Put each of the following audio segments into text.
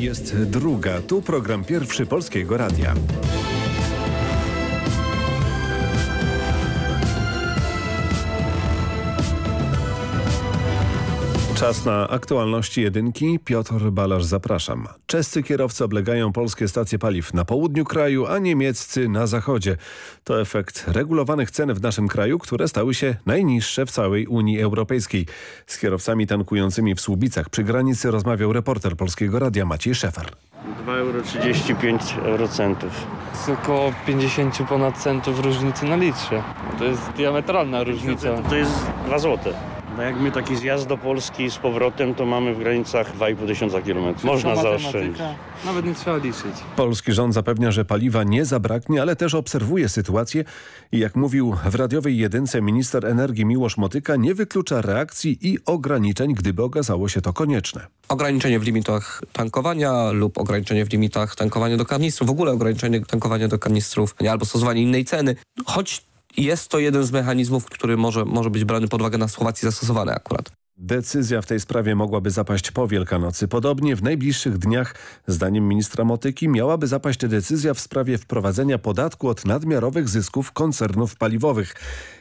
jest druga. Tu program pierwszy Polskiego Radia. Czas na aktualności jedynki. Piotr Balasz, zapraszam. Czescy kierowcy oblegają polskie stacje paliw na południu kraju, a niemieccy na zachodzie. To efekt regulowanych cen w naszym kraju, które stały się najniższe w całej Unii Europejskiej. Z kierowcami tankującymi w Słubicach przy granicy rozmawiał reporter Polskiego Radia Maciej Szefer. 2,35 eurocentów. jest około 50 ponad centów różnicy na litrze. To jest diametralna różnica. To jest 2 złote. No jak my taki zjazd do Polski z powrotem, to mamy w granicach 2,5 tysiąca kilometrów. Można zaoszczędzić. Nawet nie trzeba liczyć. Polski rząd zapewnia, że paliwa nie zabraknie, ale też obserwuje sytuację i jak mówił w radiowej jedynce minister energii Miłosz Motyka, nie wyklucza reakcji i ograniczeń, gdyby okazało się to konieczne. ograniczenie w limitach tankowania lub ograniczenie w limitach tankowania do kanistrów, w ogóle ograniczenie tankowania do kanistrów albo stosowanie innej ceny, choć jest to jeden z mechanizmów, który może, może być brany pod uwagę na Słowacji zastosowany akurat. Decyzja w tej sprawie mogłaby zapaść po Wielkanocy. Podobnie w najbliższych dniach, zdaniem ministra Motyki, miałaby zapaść decyzja w sprawie wprowadzenia podatku od nadmiarowych zysków koncernów paliwowych.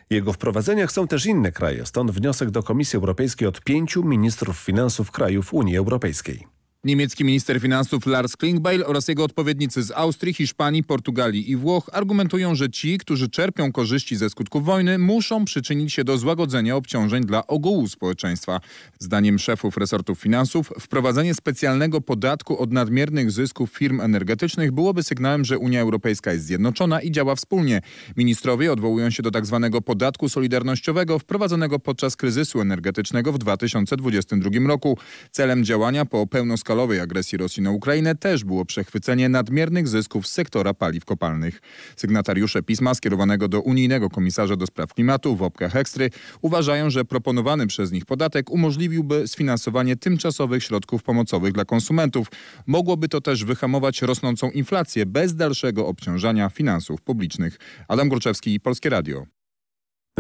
Jego wprowadzenia chcą też inne kraje, stąd wniosek do Komisji Europejskiej od pięciu ministrów finansów krajów Unii Europejskiej. Niemiecki minister finansów Lars Klingbeil oraz jego odpowiednicy z Austrii, Hiszpanii, Portugalii i Włoch argumentują, że ci, którzy czerpią korzyści ze skutków wojny, muszą przyczynić się do złagodzenia obciążeń dla ogółu społeczeństwa. Zdaniem szefów resortów finansów, wprowadzenie specjalnego podatku od nadmiernych zysków firm energetycznych byłoby sygnałem, że Unia Europejska jest zjednoczona i działa wspólnie. Ministrowie odwołują się do tzw. podatku solidarnościowego wprowadzonego podczas kryzysu energetycznego w 2022 roku. Celem działania po pełnoskalowej agresji Rosji na Ukrainę też było przechwycenie nadmiernych zysków z sektora paliw kopalnych. Sygnatariusze pisma skierowanego do unijnego komisarza do spraw klimatu Wopke Hekstry uważają, że proponowany przez nich podatek umożliwiłby sfinansowanie tymczasowych środków pomocowych dla konsumentów. Mogłoby to też wyhamować rosnącą inflację bez dalszego obciążania finansów publicznych. Adam Górczewski, Polskie Radio.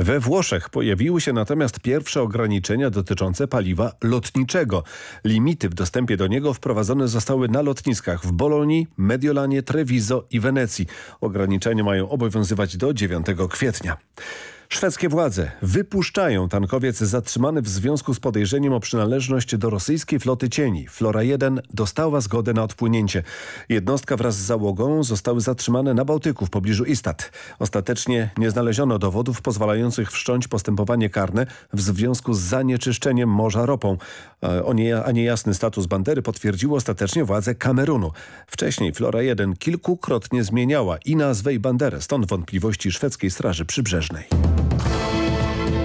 We Włoszech pojawiły się natomiast pierwsze ograniczenia dotyczące paliwa lotniczego. Limity w dostępie do niego wprowadzone zostały na lotniskach w Bolonii, Mediolanie, Treviso i Wenecji. Ograniczenia mają obowiązywać do 9 kwietnia. Szwedzkie władze wypuszczają tankowiec zatrzymany w związku z podejrzeniem o przynależność do rosyjskiej floty cieni. Flora 1 dostała zgodę na odpłynięcie. Jednostka wraz z załogą zostały zatrzymane na Bałtyku w pobliżu Istat. Ostatecznie nie znaleziono dowodów pozwalających wszcząć postępowanie karne w związku z zanieczyszczeniem morza ropą. E, O nie, a niejasny status bandery potwierdziło ostatecznie władze Kamerunu. Wcześniej Flora 1 kilkukrotnie zmieniała i nazwę i banderę, stąd wątpliwości szwedzkiej Straży Przybrzeżnej.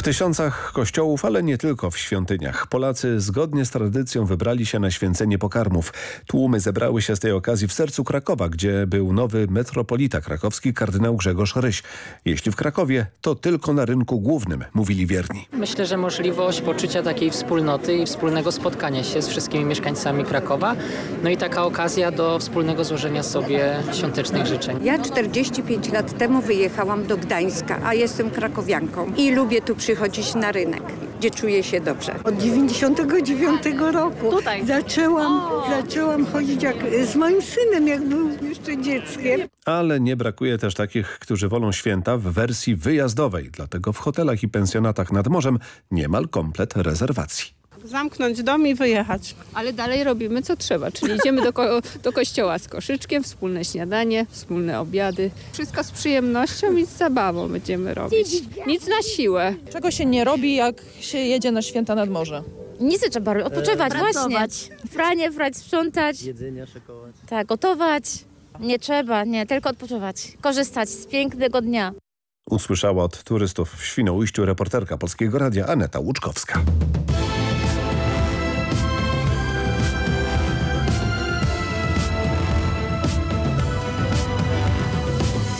W tysiącach kościołów, ale nie tylko w świątyniach. Polacy zgodnie z tradycją wybrali się na święcenie pokarmów. Tłumy zebrały się z tej okazji w sercu Krakowa, gdzie był nowy metropolita krakowski kardynał Grzegorz Ryś. Jeśli w Krakowie, to tylko na rynku głównym, mówili wierni. Myślę, że możliwość poczucia takiej wspólnoty i wspólnego spotkania się z wszystkimi mieszkańcami Krakowa. No i taka okazja do wspólnego złożenia sobie świątecznych życzeń. Ja 45 lat temu wyjechałam do Gdańska, a jestem krakowianką i lubię tu przychodzić na rynek, gdzie czuję się dobrze. Od 99 roku zaczęłam, zaczęłam chodzić jak, z moim synem, jak był jeszcze dzieckiem. Ale nie brakuje też takich, którzy wolą święta w wersji wyjazdowej. Dlatego w hotelach i pensjonatach nad morzem niemal komplet rezerwacji. Zamknąć dom i wyjechać. Ale dalej robimy co trzeba, czyli idziemy do, ko do kościoła z koszyczkiem, wspólne śniadanie, wspólne obiady. Wszystko z przyjemnością i z zabawą będziemy robić. Nic na siłę. Czego się nie robi, jak się jedzie na święta nad morze? Nic nie trzeba robić, odpoczywać E, właśnie. pracować. Franie, frać, sprzątać. Jedzenia szykować. Tak, gotować. Nie trzeba, nie, tylko odpoczywać. Korzystać z pięknego dnia. Usłyszała od turystów w Świnoujściu reporterka Polskiego Radia Aneta Łuczkowska.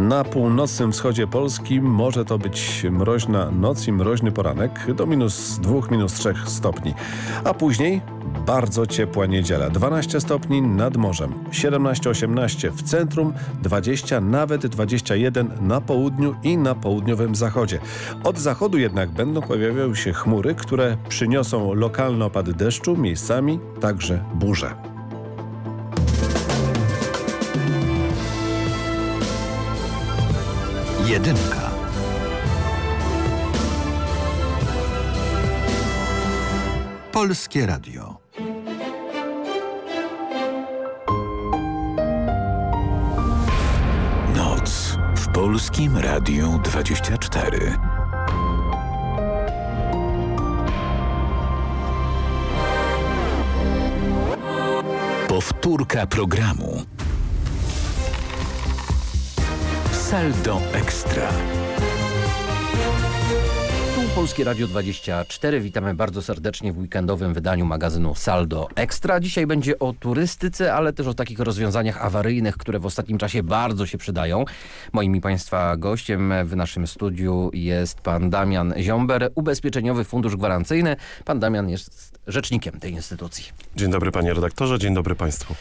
Na północnym wschodzie Polski może to być mroźna noc i mroźny poranek do minus 2, minus 3 stopni. A później bardzo ciepła niedziela. 12 stopni nad morzem, 17-18 w centrum, 20, nawet 21 na południu i na południowym zachodzie. Od zachodu jednak będą pojawiały się chmury, które przyniosą lokalne opady deszczu, miejscami także burze. Jedynka. Polskie Radio. Noc w Polskim Radiu 24. Powtórka programu. Saldo Ekstra. Tu Polskie Radio 24. Witamy bardzo serdecznie w weekendowym wydaniu magazynu Saldo Ekstra. Dzisiaj będzie o turystyce, ale też o takich rozwiązaniach awaryjnych, które w ostatnim czasie bardzo się przydają. Moim i Państwa gościem w naszym studiu jest pan Damian Ziomber, Ubezpieczeniowy Fundusz Gwarancyjny. Pan Damian jest rzecznikiem tej instytucji. Dzień dobry panie redaktorze, dzień dobry państwu.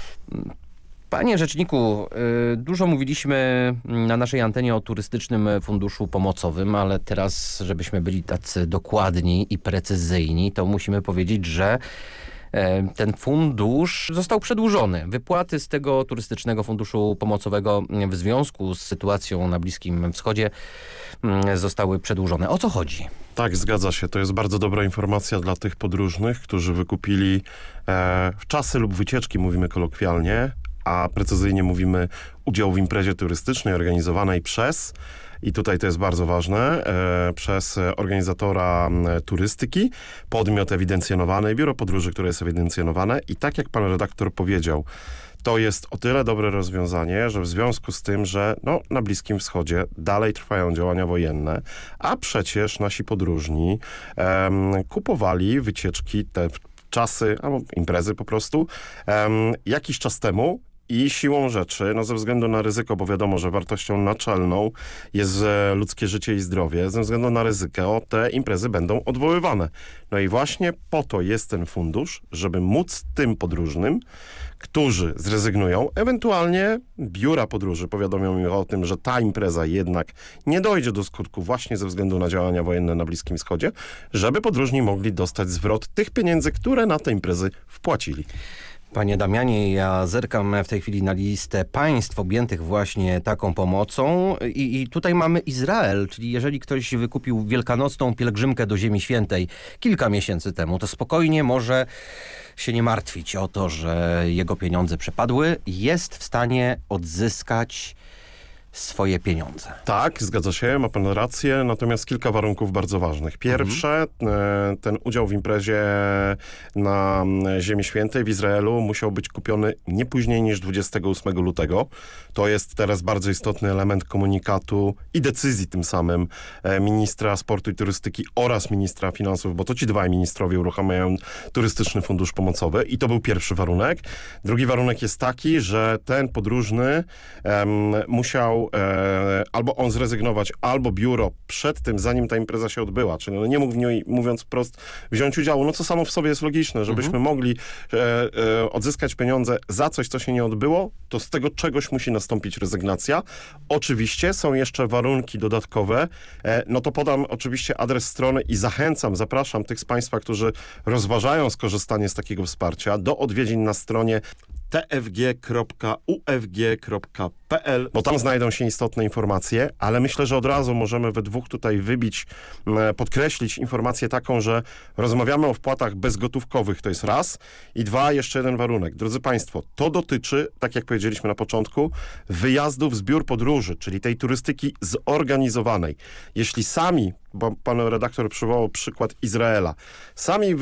Panie rzeczniku, y, dużo mówiliśmy na naszej antenie o turystycznym funduszu pomocowym, ale teraz, żebyśmy byli tacy dokładni i precyzyjni, to musimy powiedzieć, że e, ten fundusz został przedłużony. Wypłaty z tego turystycznego funduszu pomocowego w związku z sytuacją na Bliskim Wschodzie mm, zostały przedłużone. O co chodzi? Tak, zgadza się. To jest bardzo dobra informacja dla tych podróżnych, którzy wykupili e, czasy lub wycieczki, mówimy kolokwialnie, a precyzyjnie mówimy udział w imprezie turystycznej organizowanej przez, i tutaj to jest bardzo ważne, e, przez organizatora turystyki, podmiot ewidencjonowany, biuro podróży, które jest ewidencjonowane. I tak jak pan redaktor powiedział, to jest o tyle dobre rozwiązanie, że w związku z tym, że no, na Bliskim Wschodzie dalej trwają działania wojenne, a przecież nasi podróżni em, kupowali wycieczki te czasy, albo imprezy po prostu, em, jakiś czas temu i siłą rzeczy, no ze względu na ryzyko, bo wiadomo, że wartością naczelną jest e, ludzkie życie i zdrowie, ze względu na ryzyko te imprezy będą odwoływane. No i właśnie po to jest ten fundusz, żeby móc tym podróżnym, którzy zrezygnują, ewentualnie biura podróży powiadomią ich o tym, że ta impreza jednak nie dojdzie do skutku właśnie ze względu na działania wojenne na Bliskim Wschodzie, żeby podróżni mogli dostać zwrot tych pieniędzy, które na te imprezy wpłacili. Panie Damianie, ja zerkam w tej chwili na listę państw objętych właśnie taką pomocą i, i, tutaj mamy Izrael, czyli jeżeli ktoś wykupił wielkanocną pielgrzymkę do Ziemi Świętej kilka miesięcy temu, to spokojnie może się nie martwić o to, że jego pieniądze przepadły. Jest w stanie odzyskać swoje pieniądze. Tak, zgadza się, ma pan rację, natomiast kilka warunków bardzo ważnych. Pierwsze, mhm. ten udział w imprezie na Ziemi Świętej w Izraelu musiał być kupiony nie później niż 28 lutego. To jest teraz bardzo istotny element komunikatu i decyzji tym samym e, ministra sportu i turystyki oraz ministra finansów, bo to ci dwaj ministrowie uruchamiają turystyczny fundusz pomocowy i to był pierwszy warunek. Drugi warunek jest taki, że ten podróżny um, musiał e, albo on zrezygnować, albo biuro przed tym, zanim ta impreza się odbyła, czyli no nie mógł w niej, mówiąc wprost, wziąć udziału, no co samo w sobie jest logiczne, żebyśmy mhm. mogli e, e, odzyskać pieniądze za coś, co się nie odbyło, to z tego czegoś musi nastąpić rezygnacja. Oczywiście są jeszcze warunki dodatkowe, e, no to podam oczywiście adres strony i zachęcam, zapraszam tych z Państwa, którzy rozważają skorzystanie z takiego wsparcia do odwiedzin na stronie tfg.ufg.pl, bo tam znajdą się istotne informacje, ale myślę, że od razu możemy we dwóch tutaj wybić, podkreślić informację taką, że rozmawiamy o wpłatach bezgotówkowych, to jest raz, i dwa, jeszcze jeden warunek. Drodzy Państwo, to dotyczy, tak jak powiedzieliśmy na początku, wyjazdów z biur podróży, czyli tej turystyki zorganizowanej. Jeśli sami bo pan redaktor przywołał przykład Izraela. Sami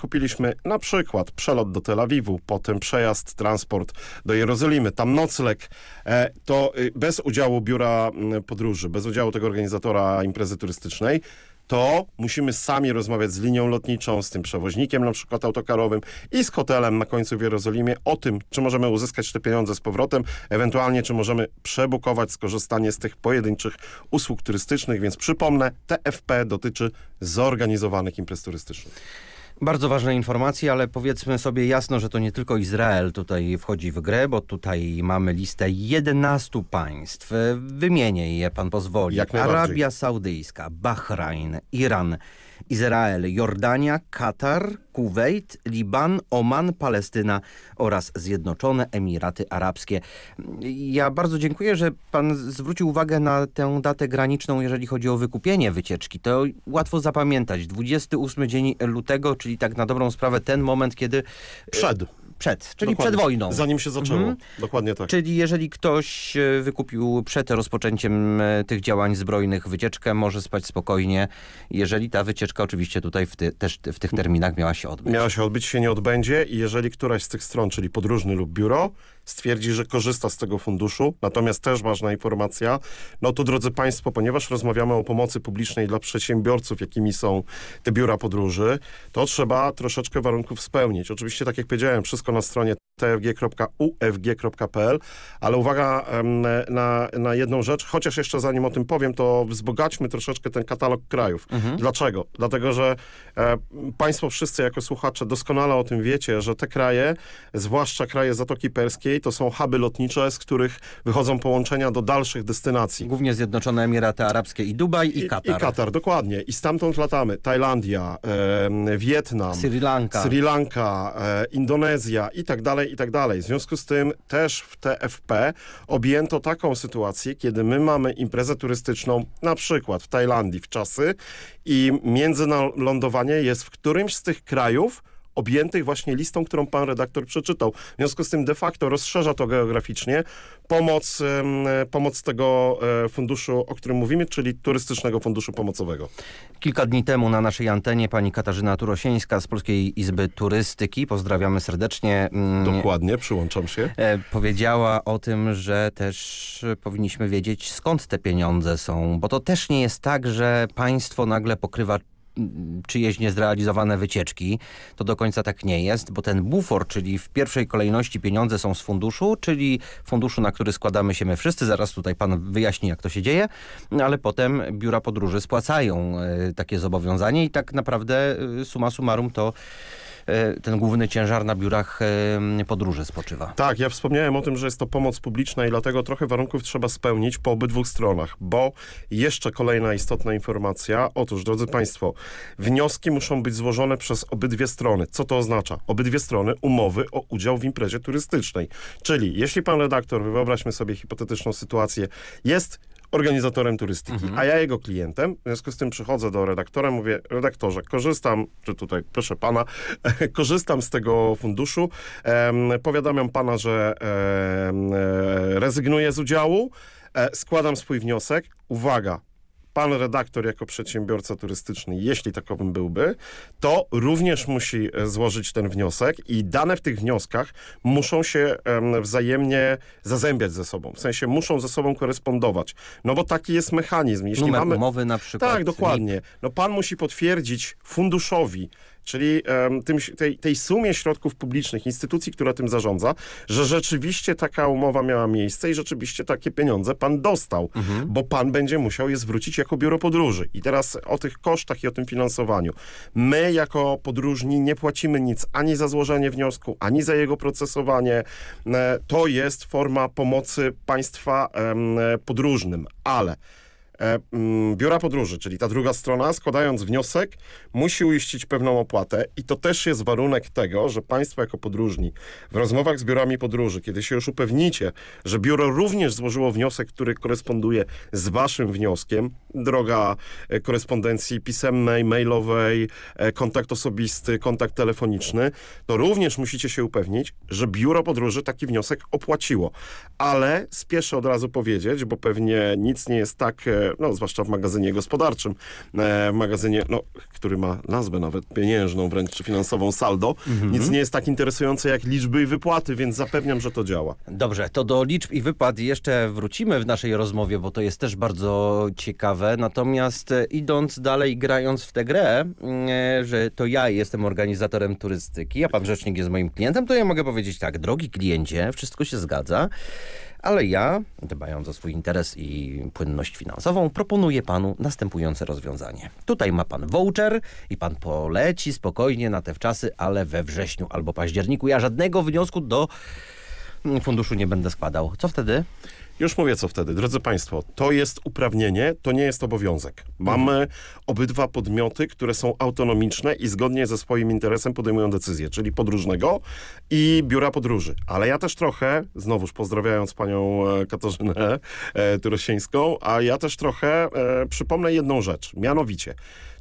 kupiliśmy na przykład przelot do Tel Awiwu, potem przejazd, transport do Jerozolimy, tam nocleg, e, to y, bez udziału biura podróży, bez udziału tego organizatora imprezy turystycznej, to musimy sami rozmawiać z linią lotniczą, z tym przewoźnikiem na przykład autokarowym i z hotelem na końcu w Jerozolimie o tym, czy możemy uzyskać te pieniądze z powrotem, ewentualnie czy możemy przebukować skorzystanie z tych pojedynczych usług turystycznych, więc przypomnę, TFP dotyczy zorganizowanych imprez turystycznych. Bardzo ważne informacje, ale powiedzmy sobie jasno, że to nie tylko Izrael tutaj wchodzi w grę, bo tutaj mamy listę 11 państw. Wymienię je, pan pozwoli. Arabia Saudyjska, Bahrajn, Iran, Izrael, Jordania, Katar, Kuwejt, Liban, Oman, Palestyna oraz Zjednoczone Emiraty Arabskie. Ja bardzo dziękuję, że pan zwrócił uwagę na tę datę graniczną, jeżeli chodzi o wykupienie wycieczki. To łatwo zapamiętać. 28 dzień lutego, czyli tak na dobrą sprawę ten moment, kiedy... Przed. Przed, czyli Dokładnie. przed wojną. Zanim się zaczęło. Mhm. Dokładnie tak. Czyli jeżeli ktoś e, wykupił przed rozpoczęciem e, tych działań zbrojnych wycieczkę, może spać spokojnie, jeżeli ta wycieczka oczywiście tutaj w, ty, też w tych terminach miała się odbyć. Miała się odbyć, się nie odbędzie i jeżeli któraś z tych stron, czyli podróżny lub biuro, stwierdzi, że korzysta z tego funduszu, natomiast też ważna informacja, no to drodzy Państwo, ponieważ rozmawiamy o pomocy publicznej dla przedsiębiorców, jakimi są te biura podróży, to trzeba troszeczkę warunków spełnić. Oczywiście, tak jak powiedziałem, wszystko na stronie tfg.ufg.pl, ale uwaga na, na jedną rzecz, chociaż jeszcze zanim o tym powiem, to wzbogaćmy troszeczkę ten katalog krajów. Dlaczego? Dlatego, że e, Państwo wszyscy jako słuchacze doskonale o tym wiecie, że te kraje, zwłaszcza kraje Zatoki Perskiej, to są huby lotnicze, z których wychodzą połączenia do dalszych destynacji. Głównie Zjednoczone Emiraty Arabskie i Dubaj i, Katar. I Katar, dokładnie. I stamtąd latamy. Tajlandia, e, Wietnam, Sri Lanka. Sri Lanka e, Indonezja i tak dalej, i tak dalej. W związku z tym też w TFP objęto taką sytuację, kiedy my mamy imprezę turystyczną na przykład w Tajlandii w czasy i międzylądowanie jest w którymś z tych krajów objętych właśnie listą, którą pan redaktor przeczytał. W związku z tym de facto rozszerza to geograficznie pomoc, pomoc tego e, funduszu, o którym mówimy, czyli turystycznego funduszu pomocowego. Kilka dni temu na naszej antenie pani Katarzyna Turosieńska z Polskiej Izby Turystyki, pozdrawiamy serdecznie. mm, Dokładnie, przyłączam się. e, powiedziała o tym, że też powinniśmy wiedzieć skąd te pieniądze są, bo to też nie jest tak, że państwo nagle pokrywa czyjeś niezrealizowane wycieczki. To do końca tak nie jest, bo ten bufor, czyli w pierwszej kolejności pieniądze są z funduszu, czyli funduszu, na który składamy się my wszyscy. Zaraz tutaj pan wyjaśni, jak to się dzieje, ale potem biura podróży spłacają e, takie zobowiązanie i tak naprawdę e, summa summarum to ten główny ciężar na biurach e, podróży spoczywa. Tak, ja wspomniałem o tym, że jest to pomoc publiczna i dlatego trochę warunków trzeba spełnić po obydwu stronach, bo jeszcze kolejna istotna informacja. Otóż, drodzy Państwo, wnioski muszą być złożone przez obydwie strony. Co to oznacza? Obydwie strony umowy o udział w imprezie turystycznej. Czyli jeśli pan redaktor, wyobraźmy sobie hipotetyczną sytuację, jest organizatorem turystyki, a ja jego klientem. W związku z tym przychodzę do redaktora, mówię, redaktorze, korzystam, czy tutaj, proszę pana, korzystam z tego funduszu, em, powiadamiam pana, że e, rezygnuję z udziału, e, składam swój wniosek. Uwaga, pan redaktor jako przedsiębiorca turystyczny, jeśli takowym byłby, to również musi e, złożyć ten wniosek i dane w tych wnioskach muszą się em, wzajemnie zazębiać ze sobą. W sensie muszą ze sobą korespondować. No bo taki jest mechanizm. Jeśli Numer mamy... umowy na przykład. Tak, dokładnie. No pan musi potwierdzić funduszowi, czyli tym, tej, tej sumie środków publicznych, instytucji, która tym zarządza, że rzeczywiście taka umowa miała miejsce i rzeczywiście takie pieniądze pan dostał, bo pan będzie musiał je zwrócić jako biuro podróży. I teraz o tych kosztach i o tym finansowaniu. My jako podróżni nie płacimy nic ani za złożenie wniosku, ani za jego procesowanie. E, To jest forma pomocy państwa e, podróżnym, ale biura podróży, czyli ta druga strona, składając wniosek, musi uiścić pewną opłatę i to też jest warunek tego, że państwo jako podróżni w rozmowach z biurami podróży, kiedy się już upewnicie, że biuro również złożyło wniosek, który koresponduje z waszym wnioskiem, droga e, korespondencji pisemnej, mailowej, e, kontakt osobisty, kontakt telefoniczny, to również musicie się upewnić, że biuro podróży taki wniosek opłaciło. Ale spieszę od razu powiedzieć, bo pewnie nic nie jest tak, no zwłaszcza w magazynie gospodarczym, e, w magazynie, no, który ma nazwę nawet pieniężną, wręcz czy finansową saldo, nic nie jest tak interesujące jak liczby i wypłaty, więc zapewniam, że to działa. Dobrze, to do liczb i wypłat jeszcze wrócimy w naszej rozmowie, bo to jest też bardzo ciekawe. Natomiast e, idąc dalej, grając w tę grę, e, że to ja jestem organizatorem turystyki, a pan rzecznik jest moim klientem, to ja mogę powiedzieć tak, drogi kliencie, wszystko się zgadza, Ale ja, dbając o swój interes i płynność finansową, proponuję panu następujące rozwiązanie. Tutaj ma pan voucher i pan poleci spokojnie na te wczasy, ale we wrześniu albo październiku. Ja żadnego wniosku do mm, funduszu nie będę składał. Co wtedy? Już mówię co wtedy. Drodzy Państwo, to jest uprawnienie, to nie jest obowiązek. Mamy obydwa podmioty, które są autonomiczne i zgodnie ze swoim interesem podejmują decyzje, czyli podróżnego i biura podróży. Ale ja też trochę, znowuż pozdrawiając panią e, Katarzynę e, Turosińską, a ja też trochę e, przypomnę jedną rzecz, mianowicie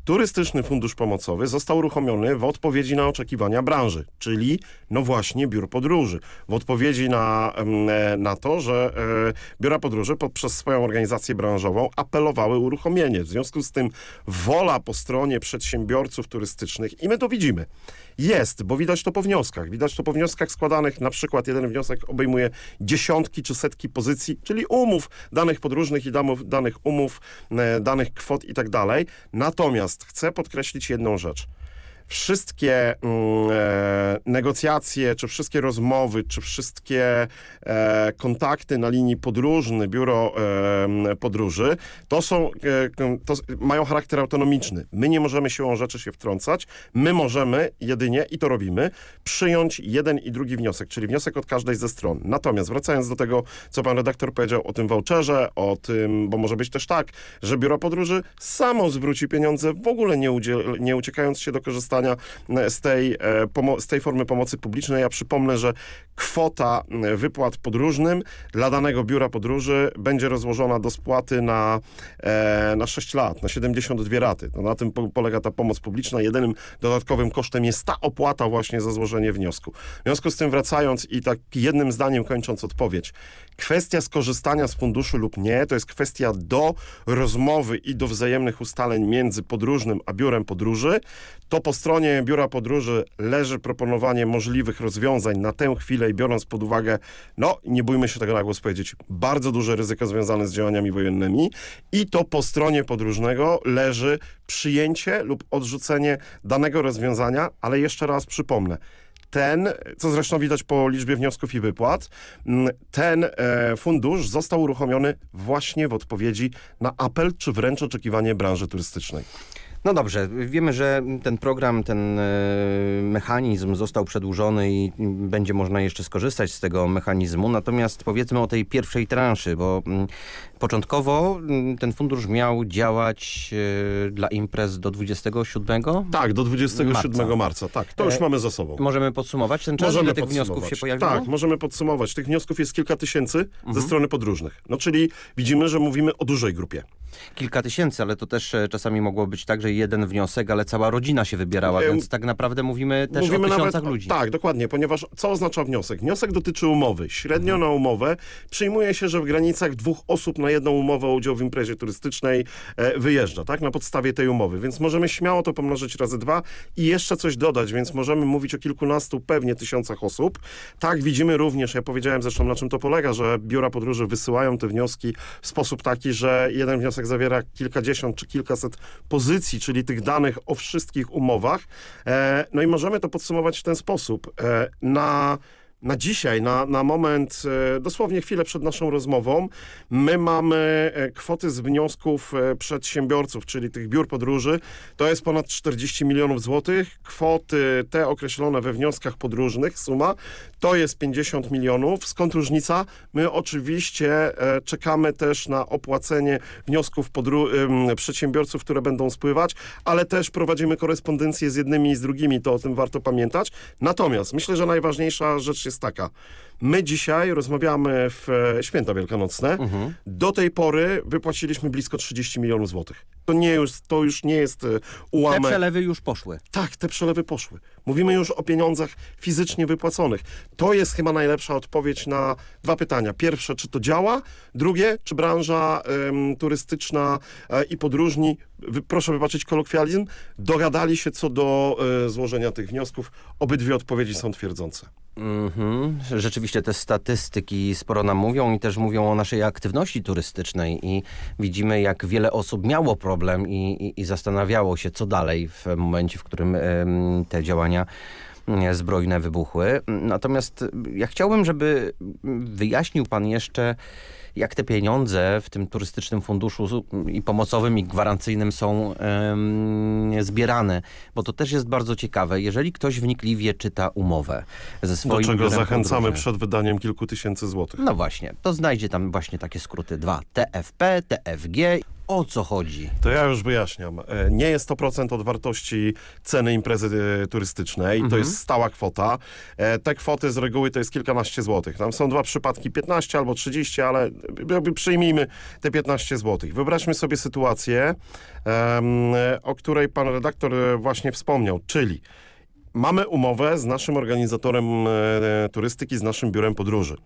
Turystyczny Fundusz Pomocowy został uruchomiony w odpowiedzi na oczekiwania branży, czyli no właśnie biur podróży. W odpowiedzi na, e, na to, że e, biura podróży poprzez swoją organizację branżową apelowały uruchomienie. W związku z tym wola po stronie przedsiębiorców turystycznych i my to widzimy. Jest, bo widać to po wnioskach. Widać to po wnioskach składanych, na przykład jeden wniosek obejmuje dziesiątki czy setki pozycji, czyli umów danych podróżnych i damów, danych umów, e, danych kwot i tak dalej. Natomiast chcę podkreślić jedną rzecz. Wszystkie mm, e, negocjacje, czy wszystkie rozmowy, czy wszystkie e, kontakty na linii podróżny, biuro e, podróży, to są, e, to mają charakter autonomiczny. My nie możemy siłą rzeczy się wtrącać. My możemy jedynie, i to robimy, przyjąć jeden i drugi wniosek, czyli wniosek od każdej ze stron. Natomiast wracając do tego, co pan redaktor powiedział o tym voucherze, o tym, bo może być też tak, że biuro podróży samo zwróci pieniądze, w ogóle nie, udziel, nie uciekając się do korzystania z tej, e, z tej formy pomocy publicznej. Ja przypomnę, że kwota e, wypłat podróżnym dla danego biura podróży będzie rozłożona do spłaty na, e, na 6 lat, na 72 raty. No, na tym po, polega ta pomoc publiczna. Jedynym dodatkowym kosztem jest ta opłata właśnie za złożenie wniosku. W związku z tym wracając i tak jednym zdaniem kończąc odpowiedź. Kwestia skorzystania z funduszu lub nie, to jest kwestia do rozmowy i do wzajemnych ustaleń między podróżnym a biurem podróży. To po stronie biura podróży leży proponowanie możliwych rozwiązań na tę chwilę i biorąc pod uwagę, no nie bójmy się tego na głos powiedzieć, bardzo duże ryzyko związane z działaniami wojennymi i to po stronie podróżnego leży przyjęcie lub odrzucenie danego rozwiązania, ale jeszcze raz przypomnę, ten, co zresztą widać po liczbie wniosków i wypłat, mm, ten e, fundusz został uruchomiony właśnie w odpowiedzi na apel, czy wręcz oczekiwanie branży turystycznej. No dobrze, wiemy, że ten program, ten e, mechanizm został przedłużony i będzie można jeszcze skorzystać z tego mechanizmu. Natomiast powiedzmy o tej pierwszej transzy, bo mm, początkowo mm, ten fundusz miał działać e, dla imprez do 27? Tak, do 27 marca, marca tak. To już E, mamy za sobą. Możemy podsumować ten czas, Możemy ile tych wniosków się pojawiło? Tak, możemy podsumować. Tych wniosków jest kilka tysięcy ze Mhm. strony podróżnych. No czyli widzimy, że mówimy o dużej grupie. Kilka tysięcy, ale to też e, czasami mogło być tak, że jeden wniosek, ale cała rodzina się wybierała, Em, więc tak naprawdę mówimy też Mówimy o tysiącach nawet, ludzi. Tak, dokładnie, ponieważ co oznacza wniosek? Wniosek dotyczy umowy. Średnio Mhm. na umowę przyjmuje się, że w granicach dwóch osób na jedną umowę o udział w imprezie turystycznej e, wyjeżdża, tak? Na podstawie tej umowy. Więc możemy śmiało to pomnożyć razy dwa i jeszcze coś dodać, więc możemy mówić o kilkunastu, pewnie tysiącach osób. Tak, widzimy również, ja powiedziałem zresztą na czym to polega, że biura podróży wysyłają te wnioski w sposób taki, że jeden wniosek zawiera kilkadziesiąt czy kilkaset pozycji, czyli tych danych o wszystkich umowach. E, no i możemy to podsumować w ten sposób. E, na na dzisiaj, na, na moment, e, dosłownie chwilę przed naszą rozmową, my mamy e, kwoty z wniosków e, przedsiębiorców, czyli tych biur podróży. To jest ponad 40 milionów złotych. Kwoty te określone we wnioskach podróżnych, suma, to jest 50 milionów. Skąd różnica? My oczywiście czekamy też na opłacenie wniosków przedsiębiorców, które będą spływać, ale też prowadzimy korespondencję z jednymi i z drugimi, to o tym warto pamiętać. Natomiast myślę, że najważniejsza rzecz jest taka. My dzisiaj rozmawiamy w e, święta wielkanocne. Do tej pory wypłaciliśmy blisko 30 milionów złotych. To, nie już, to już nie jest e, ułamek. Te przelewy już poszły. Tak, te przelewy poszły. Mówimy już o pieniądzach fizycznie wypłaconych. To jest chyba najlepsza odpowiedź na dwa pytania. Pierwsze, czy to działa? Drugie, czy branża em, turystyczna e, i podróżni, wy, proszę wybaczyć kolokwializm, dogadali się co do e, złożenia tych wniosków? Obydwie odpowiedzi są twierdzące. Mhm. Rzeczywiście te statystyki sporo nam mówią i też mówią o naszej aktywności turystycznej i widzimy jak wiele osób miało problem i, i, i zastanawiało się co dalej w momencie, w którym em, te działania nie, zbrojne wybuchły. Natomiast ja chciałbym, żeby wyjaśnił pan jeszcze, jak te pieniądze w tym turystycznym funduszu i pomocowym, i gwarancyjnym są zbierane, bo to też jest bardzo ciekawe. Jeżeli ktoś wnikliwie czyta umowę ze swoim Do czego zachęcamy podróży, przed wydaniem kilku tysięcy złotych. no właśnie, to znajdzie tam właśnie takie skróty dwa. TFP, TFG. O co chodzi? To ja już wyjaśniam. E, Nie jest to procent od wartości ceny imprezy e, turystycznej. To Mhm. jest stała kwota. E, Te kwoty z reguły to jest kilkanaście złotych. Tam są dwa przypadki 15 albo 30, ale przyjmijmy te 15 złotych. Wyobraźmy sobie sytuację, o której pan redaktor właśnie wspomniał, czyli mamy umowę z naszym organizatorem turystyki, z naszym biurem podróży.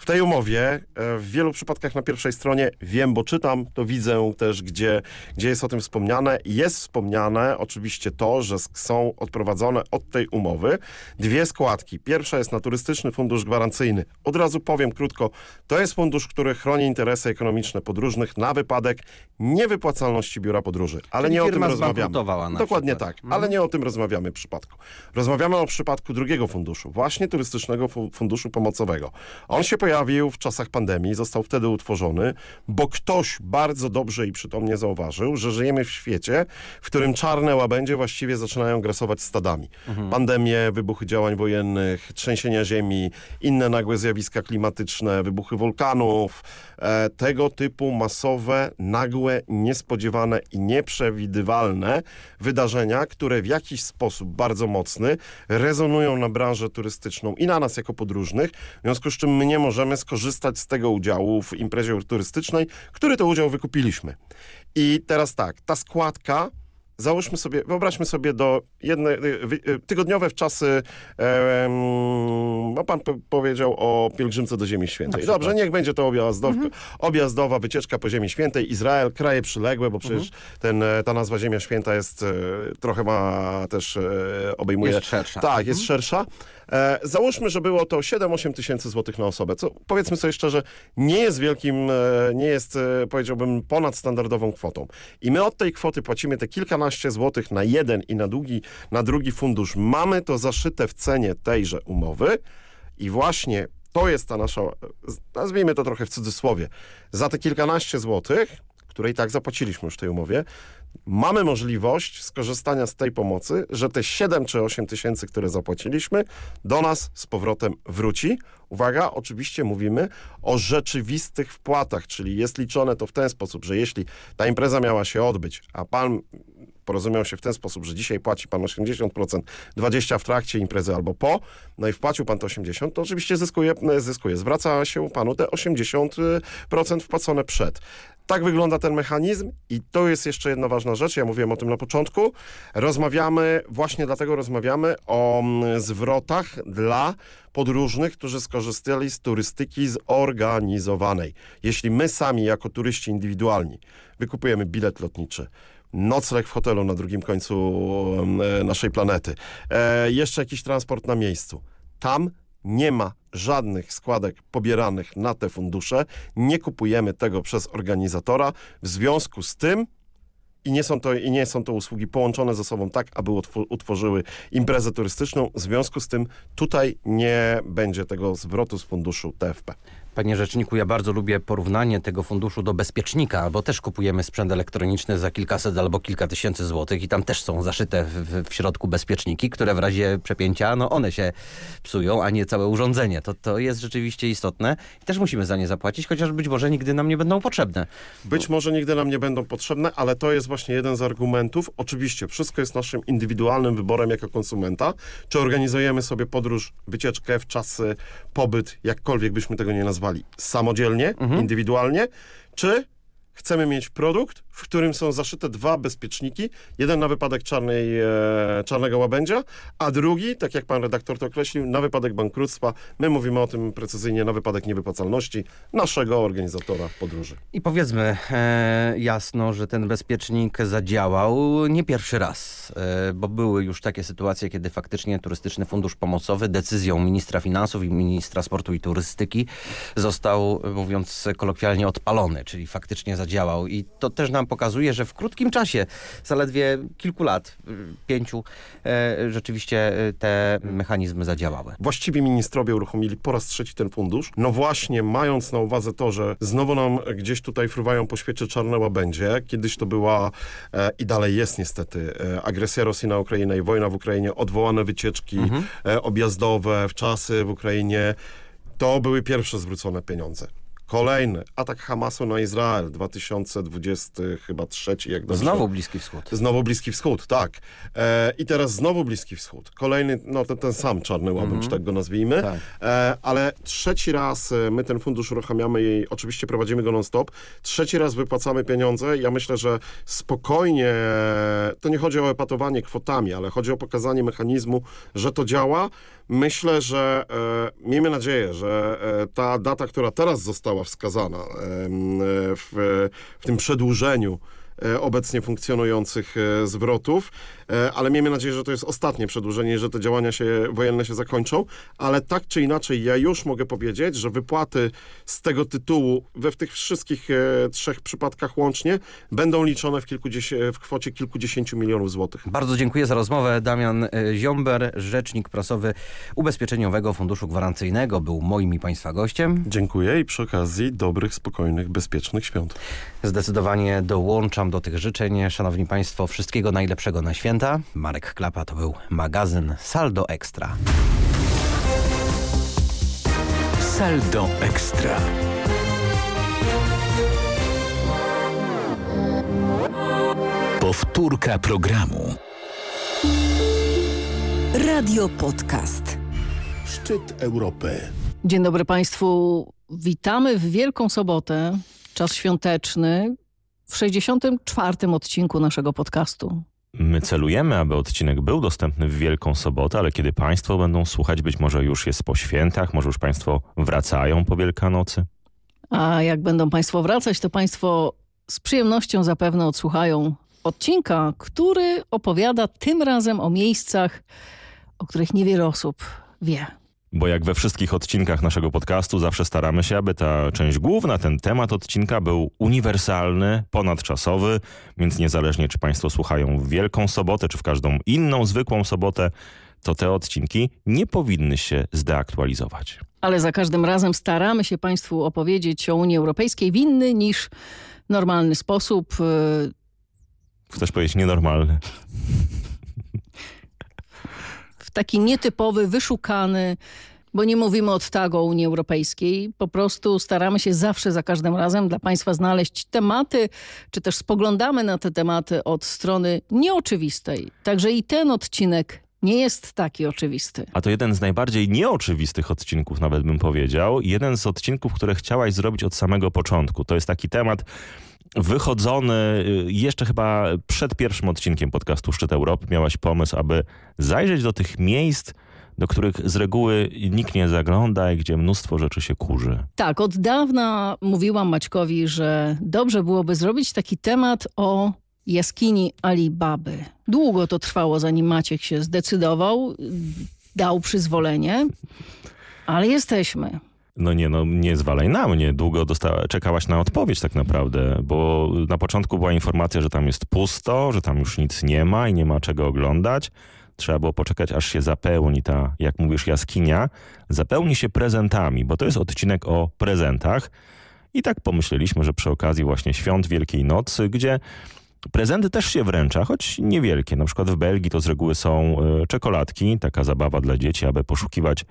W tej umowie, e, w wielu przypadkach na pierwszej stronie, wiem, bo czytam, to widzę też, gdzie, gdzie jest o tym wspomniane. Jest wspomniane oczywiście to, że są odprowadzone od tej umowy dwie składki. Pierwsza jest na Turystyczny Fundusz Gwarancyjny. Od razu powiem krótko, to jest fundusz, który chroni interesy ekonomiczne podróżnych na wypadek niewypłacalności biura podróży. Ale Czyli nie o tym rozmawiamy. Dokładnie przykład. tak, ale nie o tym rozmawiamy w przypadku. Rozmawiamy o przypadku drugiego funduszu, właśnie Turystycznego Fu- Funduszu Pomocowego. On się pojawił w czasach pandemii, został wtedy utworzony, bo ktoś bardzo dobrze i przytomnie zauważył, że żyjemy w świecie, w którym czarne łabędzie właściwie zaczynają grasować stadami. Pandemie, wybuchy działań wojennych, trzęsienia ziemi, inne nagłe zjawiska klimatyczne, wybuchy wulkanów, e, tego typu masowe, nagłe, niespodziewane i nieprzewidywalne wydarzenia, które w jakiś sposób bardzo mocny rezonują na branżę turystyczną i na nas jako podróżnych, w związku z czym my nie możemy skorzystać z tego udziału w imprezie turystycznej, który to udział wykupiliśmy. I teraz tak, ta składka Załóżmy sobie, wyobraźmy sobie do y, y, tygodniowe w czasy, em, no pan po- powiedział o pielgrzymce do Ziemi Świętej. Dobrze, niech będzie to objazdowa, objazdowa wycieczka po Ziemi Świętej, Izrael, kraje przyległe, bo przecież ten, e, ta nazwa Ziemia Święta jest, e, trochę ma też, e, obejmuje... Jest szersza. Tak, jest szersza. E, załóżmy, że było to 7-8 tysięcy złotych na osobę, co powiedzmy sobie szczerze, nie jest wielkim, e, nie jest, e, powiedziałbym, ponadstandardową kwotą. I my od tej kwoty płacimy te kilkanaście złotych na jeden i na, długi, na drugi fundusz. Mamy to zaszyte w cenie tejże umowy i właśnie to jest ta nasza, nazwijmy to trochę w cudzysłowie, za te kilkanaście złotych, które i tak zapłaciliśmy już w tej umowie, mamy możliwość skorzystania z tej pomocy, że te 7 czy 8 tysięcy, które zapłaciliśmy, do nas z powrotem wróci. Uwaga, oczywiście mówimy o rzeczywistych wpłatach, czyli jest liczone to w ten sposób, że jeśli ta impreza miała się odbyć, a pan porozumiał się w ten sposób, że dzisiaj płaci pan 80%, 20% w trakcie imprezy albo po, no i wpłacił pan te 80%, to oczywiście zyskuje, zyskuje. Zwraca się panu te 80% wpłacone przed. Tak wygląda ten mechanizm i to jest jeszcze jedna ważna rzecz, ja mówiłem o tym na początku. Rozmawiamy, właśnie dlatego rozmawiamy o mm, zwrotach dla podróżnych, którzy skorzystali z turystyki zorganizowanej. Jeśli my sami jako turyści indywidualni wykupujemy bilet lotniczy, nocleg w hotelu na drugim końcu e, naszej planety, e, jeszcze jakiś transport na miejscu, tam nie ma żadnych składek pobieranych na te fundusze, nie kupujemy tego przez organizatora. W związku z tym i nie, są to, I nie są to usługi połączone ze sobą tak, aby utw- utworzyły imprezę turystyczną. W związku z tym tutaj nie będzie tego zwrotu z funduszu TFP. Panie Rzeczniku, ja bardzo lubię porównanie tego funduszu do bezpiecznika, bo też kupujemy sprzęt elektroniczny za kilkaset albo kilka tysięcy złotych i tam też są zaszyte w, w, środku bezpieczniki, które w razie przepięcia, no one się psują, a nie całe urządzenie. To, to jest rzeczywiście istotne i też musimy za nie zapłacić, chociaż być może nigdy nam nie będą potrzebne. Być może nigdy nam nie będą potrzebne, ale to jest właśnie jeden z argumentów. Oczywiście wszystko jest naszym indywidualnym wyborem jako konsumenta. Czy organizujemy sobie podróż, wycieczkę w czasy, pobyt, jakkolwiek byśmy tego nie nazwali, samodzielnie, indywidualnie, czy chcemy mieć produkt, w którym są zaszyte dwa bezpieczniki. Jeden na wypadek czarnej, e, czarnego łabędzia, a drugi, tak jak pan redaktor to określił, na wypadek bankructwa. My mówimy o tym precyzyjnie, na wypadek niewypłacalności naszego organizatora podróży. I powiedzmy e, jasno, że ten bezpiecznik zadziałał nie pierwszy raz, e, bo były już takie sytuacje, kiedy faktycznie Turystyczny Fundusz Pomocowy decyzją ministra finansów i ministra sportu i turystyki został, mówiąc kolokwialnie, odpalony, czyli faktycznie zadziałał i to też nam pokazuje, że w krótkim czasie, zaledwie kilku lat, y, pięciu, e, rzeczywiście y, te mechanizmy zadziałały. Właściwie ministrowie uruchomili po raz trzeci ten fundusz. No właśnie, mając na uwadze to, że znowu nam gdzieś tutaj fruwają po świecie czarne łabędzie. Kiedyś to była e, i dalej jest niestety e, agresja Rosji na Ukrainę i wojna w Ukrainie, odwołane wycieczki Mhm. e, objazdowe w czasy w Ukrainie. To były pierwsze zwrócone pieniądze. Kolejny atak Hamasu na Izrael 2020 chyba trzeci, jak dobrze. Znowu Bliski Wschód. Znowu Bliski Wschód, tak. E, I teraz znowu Bliski Wschód. Kolejny, no ten, ten sam czarny łabędź, Mhm. tak go nazwijmy. Tak. E, ale trzeci raz e, my ten fundusz uruchamiamy i oczywiście prowadzimy go non-stop. Trzeci raz wypłacamy pieniądze. Ja myślę, że spokojnie, to nie chodzi o epatowanie kwotami, ale chodzi o pokazanie mechanizmu, że to działa. Myślę, że e, miejmy nadzieję, że e, ta data, która teraz została wskazana em, e, w, w tym przedłużeniu e, obecnie funkcjonujących e, zwrotów, e, ale miejmy nadzieję, że to jest ostatnie przedłużenie, że te działania się, wojenne się zakończą, ale tak czy inaczej ja już mogę powiedzieć, że wypłaty z tego tytułu we w tych wszystkich e, trzech przypadkach łącznie będą liczone w, kilkudziesię- w kwocie kilkudziesięciu milionów złotych. Bardzo dziękuję za rozmowę. Damian e, Ziomber, rzecznik prasowy Ubezpieczeniowego Funduszu Gwarancyjnego, był moim i Państwa gościem. Dziękuję i przy okazji dobrych, spokojnych, bezpiecznych świąt. Zdecydowanie dołączam do tych życzeń. Szanowni Państwo, wszystkiego najlepszego na święta. Marek Klapa to był magazyn Saldo Ekstra. Saldo Ekstra. Powtórka programu. Radio Podcast. Szczyt Europy. Dzień dobry Państwu. Witamy w Wielką Sobotę, czas świąteczny, w 64. odcinku naszego podcastu. My celujemy, aby odcinek był dostępny w Wielką Sobotę, ale kiedy Państwo będą słuchać, być może już jest po świętach, może już Państwo wracają po Wielkanocy. A jak będą Państwo wracać, to Państwo z przyjemnością zapewne odsłuchają odcinka, który opowiada tym razem o miejscach, o których niewiele osób wie. Bo jak we wszystkich odcinkach naszego podcastu, zawsze staramy się, aby ta część główna, ten temat odcinka był uniwersalny, ponadczasowy, więc niezależnie czy Państwo słuchają w Wielką Sobotę, czy w każdą inną zwykłą sobotę, to te odcinki nie powinny się zdeaktualizować. Ale za każdym razem staramy się Państwu opowiedzieć o Unii Europejskiej w inny niż normalny sposób. Yy, Chcesz powiedzieć nienormalny? Taki nietypowy, wyszukany, bo nie mówimy od tak o Unii Europejskiej. Po prostu staramy się zawsze, za każdym razem dla Państwa znaleźć tematy, czy też spoglądamy na te tematy od strony nieoczywistej. Także i ten odcinek nie jest taki oczywisty. A to jeden z najbardziej nieoczywistych odcinków, nawet bym powiedział. Jeden z odcinków, które chciałaś zrobić od samego początku. To jest taki temat wychodzony y, jeszcze chyba przed pierwszym odcinkiem podcastu Szczyt Europy. Miałaś pomysł, aby zajrzeć do tych miejsc, do których z reguły nikt nie zagląda i gdzie mnóstwo rzeczy się kurzy. Tak, od dawna mówiłam Maćkowi, że dobrze byłoby zrobić taki temat o jaskini Alibaby. Długo to trwało, zanim Maciek się zdecydował, dał przyzwolenie, ale jesteśmy. No nie, no nie zwalaj na mnie. Długo dosta- czekałaś na odpowiedź tak naprawdę, bo na początku była informacja, że tam jest pusto, że tam już nic nie ma i nie ma czego oglądać. Trzeba było poczekać, aż się zapełni ta, jak mówisz, jaskinia. Zapełni się prezentami, bo to jest odcinek o prezentach. I tak pomyśleliśmy, że przy okazji właśnie świąt Wielkiej Nocy, gdzie prezenty też się wręcza, choć niewielkie. Na przykład w Belgii to z reguły są e, czekoladki, taka zabawa dla dzieci, aby poszukiwać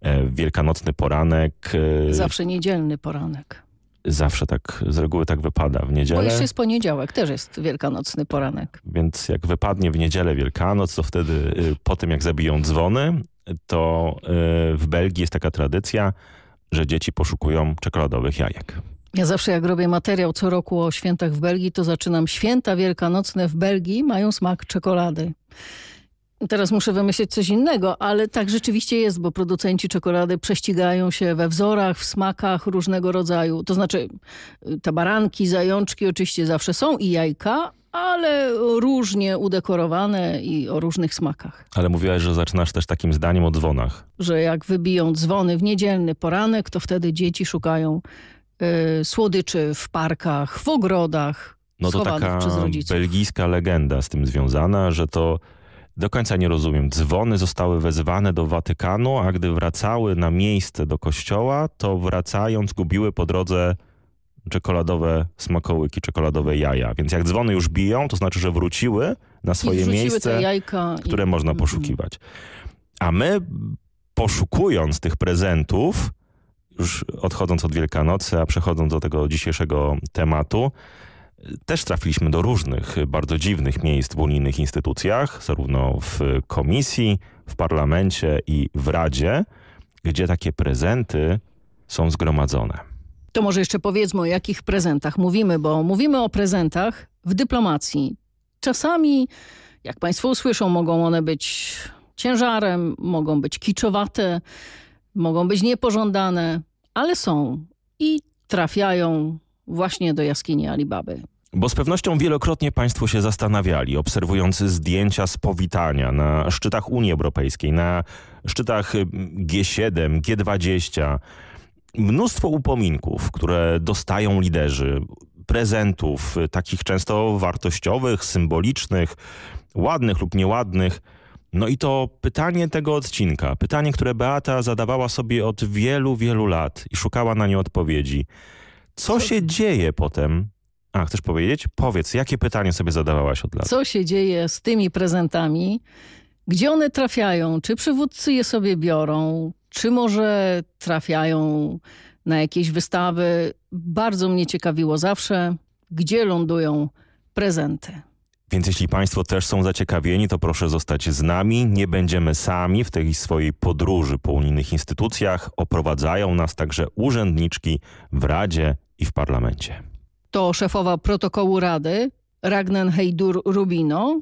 e, wielkanocny poranek. e, Zawsze niedzielny poranek. Zawsze tak, z reguły tak wypada w Bo niedzielę. jeszcze jest poniedziałek, też jest wielkanocny poranek. Więc jak wypadnie w niedzielę Wielkanoc, to wtedy po tym jak zabiją dzwony, to w Belgii jest taka tradycja, że dzieci poszukują czekoladowych jajek. Ja zawsze jak robię materiał co roku o świętach w Belgii, to zaczynam święta wielkanocne w Belgii mają smak czekolady. Teraz muszę wymyślić coś innego, ale tak rzeczywiście jest, bo producenci czekolady prześcigają się we wzorach, w smakach różnego rodzaju. To znaczy te baranki, zajączki oczywiście zawsze są i jajka, ale różnie udekorowane i o różnych smakach. Ale mówiłaś, że zaczynasz też takim zdaniem o dzwonach. Że jak wybiją dzwony w niedzielny poranek, to wtedy dzieci szukają y, słodyczy w parkach, w ogrodach, No to taka belgijska legenda z tym związana, że to do końca nie rozumiem. Dzwony zostały wezwane do Watykanu, a gdy wracały na miejsce do kościoła, to wracając gubiły po drodze czekoladowe smakołyki, czekoladowe jaja. Więc jak dzwony już biją, to znaczy, że wróciły na swoje miejsce, jajka. i- które można poszukiwać. A my poszukując tych prezentów, już odchodząc od Wielkanocy, a przechodząc do tego dzisiejszego tematu, też trafiliśmy do różnych bardzo dziwnych miejsc w unijnych instytucjach, zarówno w komisji, w parlamencie i w Radzie, gdzie takie prezenty są zgromadzone. To może jeszcze powiedzmy o jakich prezentach mówimy, bo mówimy o prezentach w dyplomacji. Czasami, jak Państwo usłyszą, mogą one być ciężarem, mogą być kiczowate, mogą być niepożądane, ale są i trafiają właśnie do jaskini Alibaby. Bo z pewnością wielokrotnie Państwo się zastanawiali, obserwując zdjęcia z powitania na szczytach Unii Europejskiej, na szczytach y, G7, G20. Mnóstwo upominków, które dostają liderzy, prezentów, takich często wartościowych, symbolicznych, ładnych lub nieładnych. No i to pytanie tego odcinka, pytanie, które Beata zadawała sobie od wielu, wielu lat i szukała na nie odpowiedzi. Co się dzieje potem? A, chcesz powiedzieć? Powiedz, jakie pytanie sobie zadawałaś od lat? Co się dzieje z tymi prezentami? Gdzie one trafiają? Czy przywódcy je sobie biorą? Czy może trafiają na jakieś wystawy? Bardzo mnie ciekawiło zawsze, gdzie lądują prezenty. Więc jeśli Państwo też są zaciekawieni, to proszę zostać z nami. Nie będziemy sami w tej swojej podróży po unijnych instytucjach. Oprowadzają nas także urzędniczki w Radzie i w Parlamencie. To szefowa protokołu Rady, Ragnen Heidur Rubino.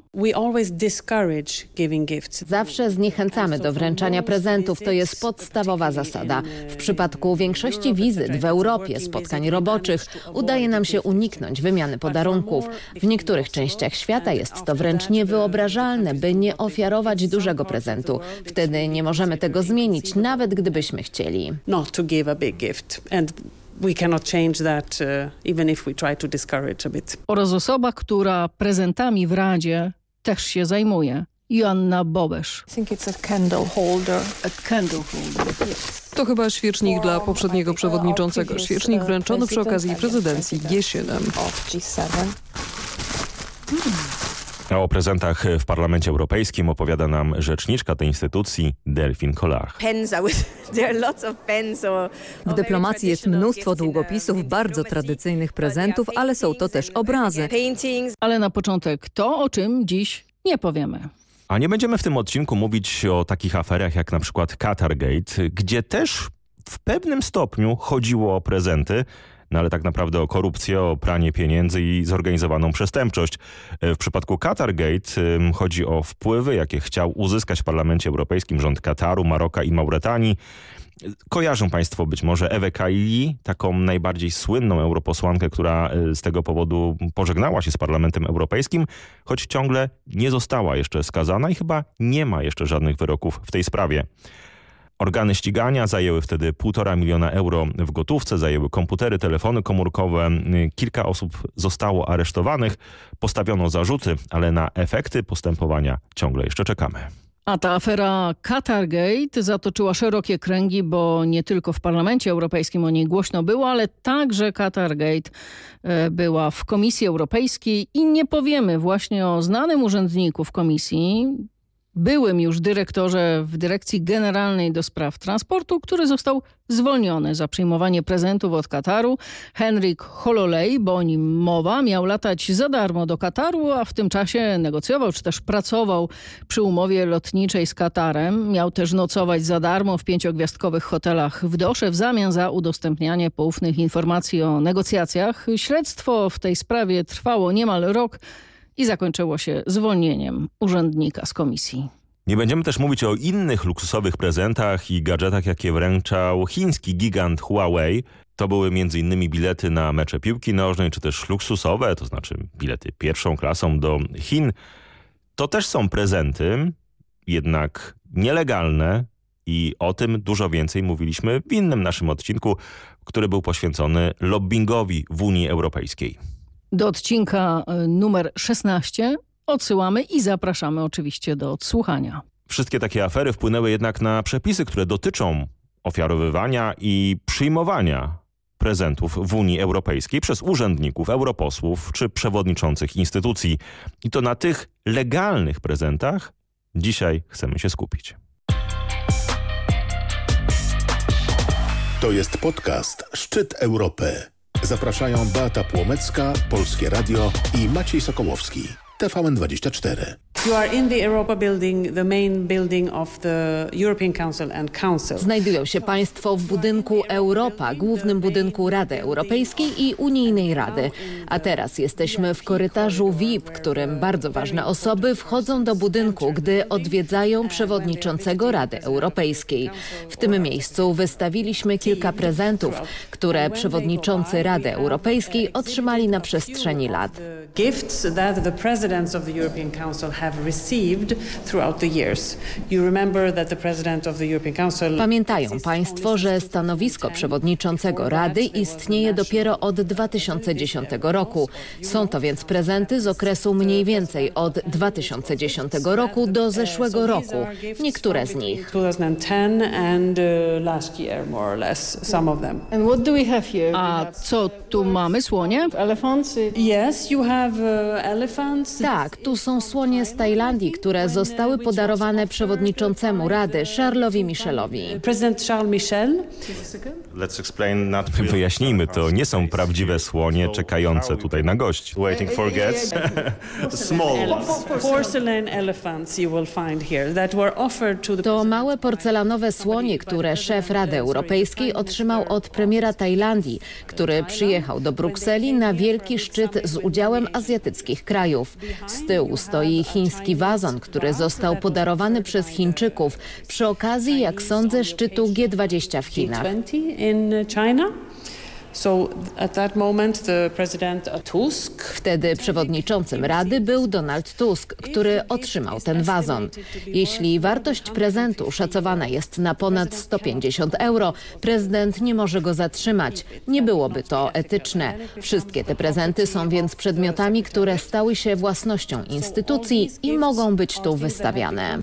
Zawsze zniechęcamy do wręczania prezentów. To jest podstawowa zasada. W przypadku większości wizyt w Europie, spotkań roboczych, udaje nam się uniknąć wymiany podarunków. W niektórych częściach świata jest to wręcz niewyobrażalne, by nie ofiarować dużego prezentu. Wtedy nie możemy tego zmienić, nawet gdybyśmy chcieli. Not to give a big gift. And we cannot change that uh, even if we try to discourage a bit. Oraz osoba, która prezentami w Radzie też się zajmuje. Joanna Bobesz. To chyba świecznik dla poprzedniego przewodniczącego. Świecznik wręczony przy okazji prezydencji G7. A o prezentach w Parlamencie Europejskim opowiada nam rzeczniczka tej instytucji Delfin Kollach. W dyplomacji jest mnóstwo długopisów, bardzo tradycyjnych prezentów, ale są to też obrazy. Ale na początek to, o czym dziś nie powiemy. A nie będziemy w tym odcinku mówić o takich aferach jak na przykład Qatargate, gdzie też w pewnym stopniu chodziło o prezenty, no ale tak naprawdę o korupcję, o pranie pieniędzy i zorganizowaną przestępczość. W przypadku Qatargate chodzi o wpływy, jakie chciał uzyskać w Parlamencie Europejskim rząd Kataru, Maroka i Mauretanii. Kojarzą Państwo być może Ewę Kaili, taką najbardziej słynną europosłankę, która y, z tego powodu pożegnała się z Parlamentem Europejskim, choć ciągle nie została jeszcze skazana i chyba nie ma jeszcze żadnych wyroków w tej sprawie. Organy ścigania zajęły wtedy półtora miliona euro w gotówce, zajęły komputery, telefony komórkowe. Kilka osób zostało aresztowanych, postawiono zarzuty, ale na efekty postępowania ciągle jeszcze czekamy. A ta afera Qatargate zatoczyła szerokie kręgi, bo nie tylko w Parlamencie Europejskim o niej głośno było, ale także Qatargate e, była w Komisji Europejskiej i nie powiemy właśnie o znanym urzędniku w komisji, byłym już dyrektorze w Dyrekcji Generalnej do Spraw Transportu, który został zwolniony za przyjmowanie prezentów od Kataru. Henryk Hololej, bo o nim mowa, miał latać za darmo do Kataru, a w tym czasie negocjował czy też pracował przy umowie lotniczej z Katarem. Miał też nocować za darmo w pięciogwiazdkowych hotelach w Dosze w zamian za udostępnianie poufnych informacji o negocjacjach. Śledztwo w tej sprawie trwało niemal rok i zakończyło się zwolnieniem urzędnika z komisji. Nie będziemy też mówić o innych luksusowych prezentach i gadżetach, jakie wręczał chiński gigant Huawei. To były m.in. bilety na mecze piłki nożnej, czy też luksusowe, to znaczy bilety pierwszą klasą do Chin. To też są prezenty, jednak nielegalne I o tym dużo więcej mówiliśmy w innym naszym odcinku, który był poświęcony lobbyingowi w Unii Europejskiej. Do odcinka y, numer 16 odsyłamy i zapraszamy oczywiście do odsłuchania. Wszystkie takie afery wpłynęły jednak na przepisy, które dotyczą ofiarowywania i przyjmowania prezentów w Unii Europejskiej przez urzędników, europosłów czy przewodniczących instytucji. I to na tych legalnych prezentach dzisiaj chcemy się skupić. To jest podcast Szczyt Europy. Zapraszają Beata Płomecka, Polskie Radio i Maciej Sokołowski. TVN24. You are in the Europa building, the main building of the European Council and Council. Znajdują się Państwo w budynku Europa, głównym budynku Rady Europejskiej i Unijnej Rady. A teraz jesteśmy w korytarzu VIP, którym bardzo ważne osoby wchodzą do budynku, gdy odwiedzają przewodniczącego Rady Europejskiej. W tym miejscu wystawiliśmy kilka prezentów, które przewodniczący Rady Europejskiej otrzymali na przestrzeni lat. Gifts that the presidents of the European Council have received throughout the years. You remember that the president of the European Council Pamiętają Państwo, że stanowisko przewodniczącego Rady istnieje dopiero od 2010 roku. Są to więc prezenty z okresu mniej więcej od 2010 roku do zeszłego roku. Niektóre z nich. 2010 and uh, last year more or less some of them. And what do we have here? A co tu mamy? Słonie? Elephants? Yes, you have. Tak, tu są słonie z Tajlandii, które zostały podarowane przewodniczącemu Rady, Charlesowi Michelowi. President Charles Michel. Wyjaśnijmy to, nie są prawdziwe słonie czekające tutaj na gości. Waiting for guests. Small porcelain elephants you will find here that were offered to the To małe porcelanowe słonie, które szef Rady Europejskiej otrzymał od premiera Tajlandii, który przyjechał do Brukseli na wielki szczyt z udziałem azjatyckich krajów. Z tyłu stoi chiński wazon, który został podarowany przez Chińczyków przy okazji, jak sądzę, szczytu G20 w Chinach. Wtedy przewodniczącym Rady był Donald Tusk, który otrzymał ten wazon. Jeśli wartość prezentu szacowana jest na ponad 150 euro, prezydent nie może go zatrzymać. Nie byłoby to etyczne. Wszystkie te prezenty są więc przedmiotami, które stały się własnością instytucji i mogą być tu wystawiane.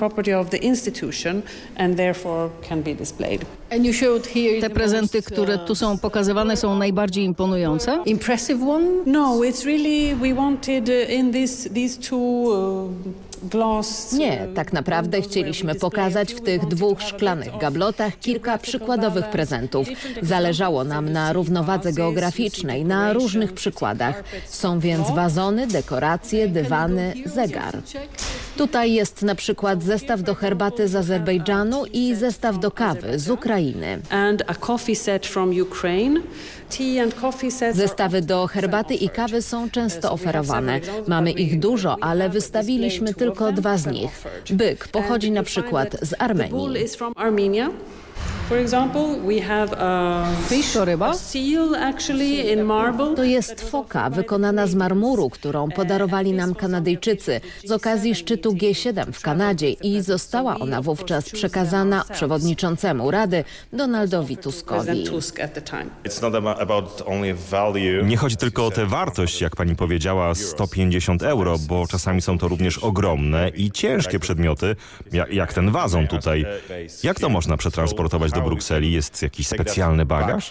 Te prezenty, które tu są pokazywane są najbardziej imponujące? Impressive one? No, it's really we wanted uh, in this these two uh, glass Nie, tak naprawdę chcieliśmy pokazać w tych dwóch szklanych gablotach kilka przykładowych prezentów. Zależało nam na równowadze geograficznej, na różnych przykładach. Są więc wazony, dekoracje, dywany, zegar. Tutaj jest na przykład zestaw do herbaty z Azerbejdżanu i zestaw do kawy z Ukrainy. Zestawy do herbaty i kawy są często oferowane. Mamy ich dużo, ale wystawiliśmy tylko dwa z nich. Byk pochodzi na przykład z Armenii. Is from Armenia. For example, we have a fish, a seal actually in marble. To jest foka wykonana z marmuru, którą podarowali nam Kanadyjczycy z okazji szczytu G7 w Kanadzie i została ona wówczas przekazana przewodniczącemu Rady Donaldowi Tuskowi. Nie chodzi tylko o tę wartość, jak pani powiedziała, 150 euro, bo czasami są to również ogromne i ciężkie przedmioty, ja- jak ten wazon tutaj. Jak to można przetransportować do Brukseli? Jest jakiś specjalny bagaż?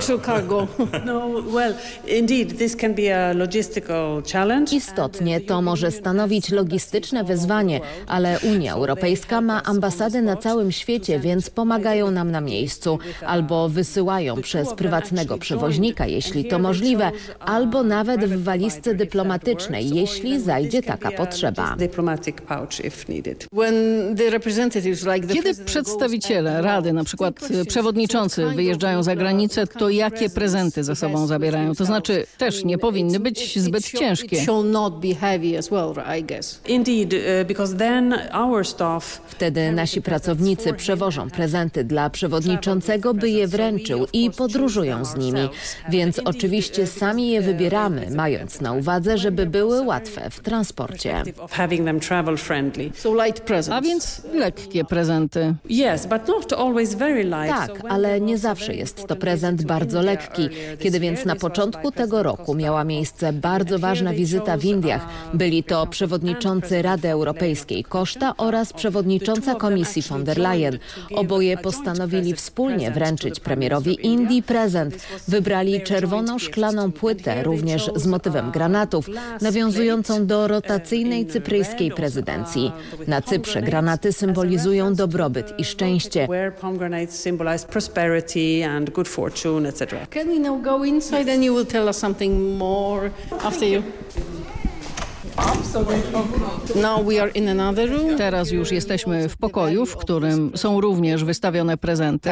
Special cargo. No, well, indeed, this can be a logistical challenge. Istotnie to może stanowić logistyczne wyzwanie, ale Unia Europejska ma ambasady na całym świecie, więc pomagają nam na miejscu albo wysyłają przez prywatnego przewoźnika, jeśli to możliwe, albo nawet w walizce dyplomatycznej, jeśli zajdzie taka potrzeba. When the representative Kiedy przedstawiciele Rady, na przykład przewodniczący, wyjeżdżają za granicę, to jakie prezenty ze sobą zabierają? To znaczy też nie powinny być zbyt ciężkie. Wtedy nasi pracownicy przewożą prezenty dla przewodniczącego, by je wręczył i podróżują z nimi. Więc oczywiście sami je wybieramy, mając na uwadze, żeby były łatwe w transporcie. A więc lekkie prezenty. Tak, ale nie zawsze jest to prezent bardzo lekki. Kiedy więc na początku tego roku miała miejsce bardzo ważna wizyta w Indiach, byli to przewodniczący Rady Europejskiej Koszta oraz przewodnicząca Komisji von der Leyen. Oboje postanowili wspólnie wręczyć premierowi Indii prezent. Wybrali czerwoną szklaną płytę, również z motywem granatów, nawiązującą do rotacyjnej cypryjskiej prezydencji. Na Cyprze granaty symbolizują dobrobyt i szczęście. Can we now go inside and you will tell us something more after you? Now we are in another room. Teraz już jesteśmy w pokoju, w którym są również wystawione prezenty.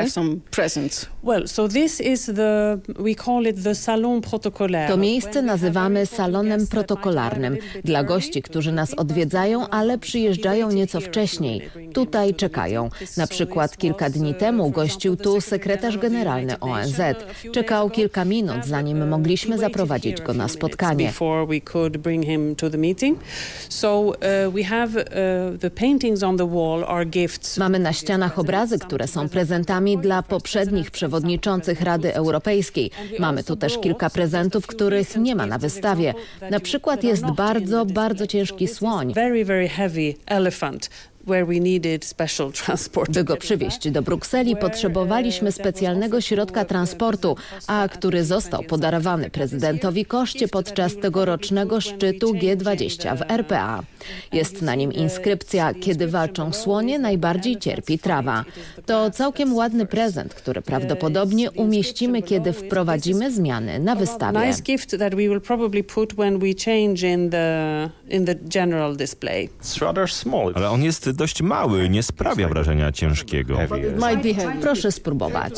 To miejsce nazywamy salonem protokolarnym dla gości, którzy nas odwiedzają, ale przyjeżdżają nieco wcześniej. Tutaj czekają. Na przykład kilka dni temu gościł tu sekretarz generalny ONZ. Czekał kilka minut, zanim mogliśmy zaprowadzić go na spotkanie. Mamy na ścianach obrazy, które są prezentami dla poprzednich przewodniczących Rady Europejskiej. Mamy tu też kilka prezentów, których nie ma na wystawie. Na przykład jest bardzo, bardzo ciężki słoń. By go przywieźć do Brukseli, potrzebowaliśmy specjalnego środka transportu, a który został podarowany prezydentowi Koszcie podczas tegorocznego szczytu G20 w RPA. Jest na nim inskrypcja Kiedy walczą słonie, najbardziej cierpi trawa. To całkiem ładny prezent, który prawdopodobnie umieścimy, kiedy wprowadzimy zmiany na wystawie. Ale on jest dość mały, nie sprawia wrażenia ciężkiego. Proszę spróbować.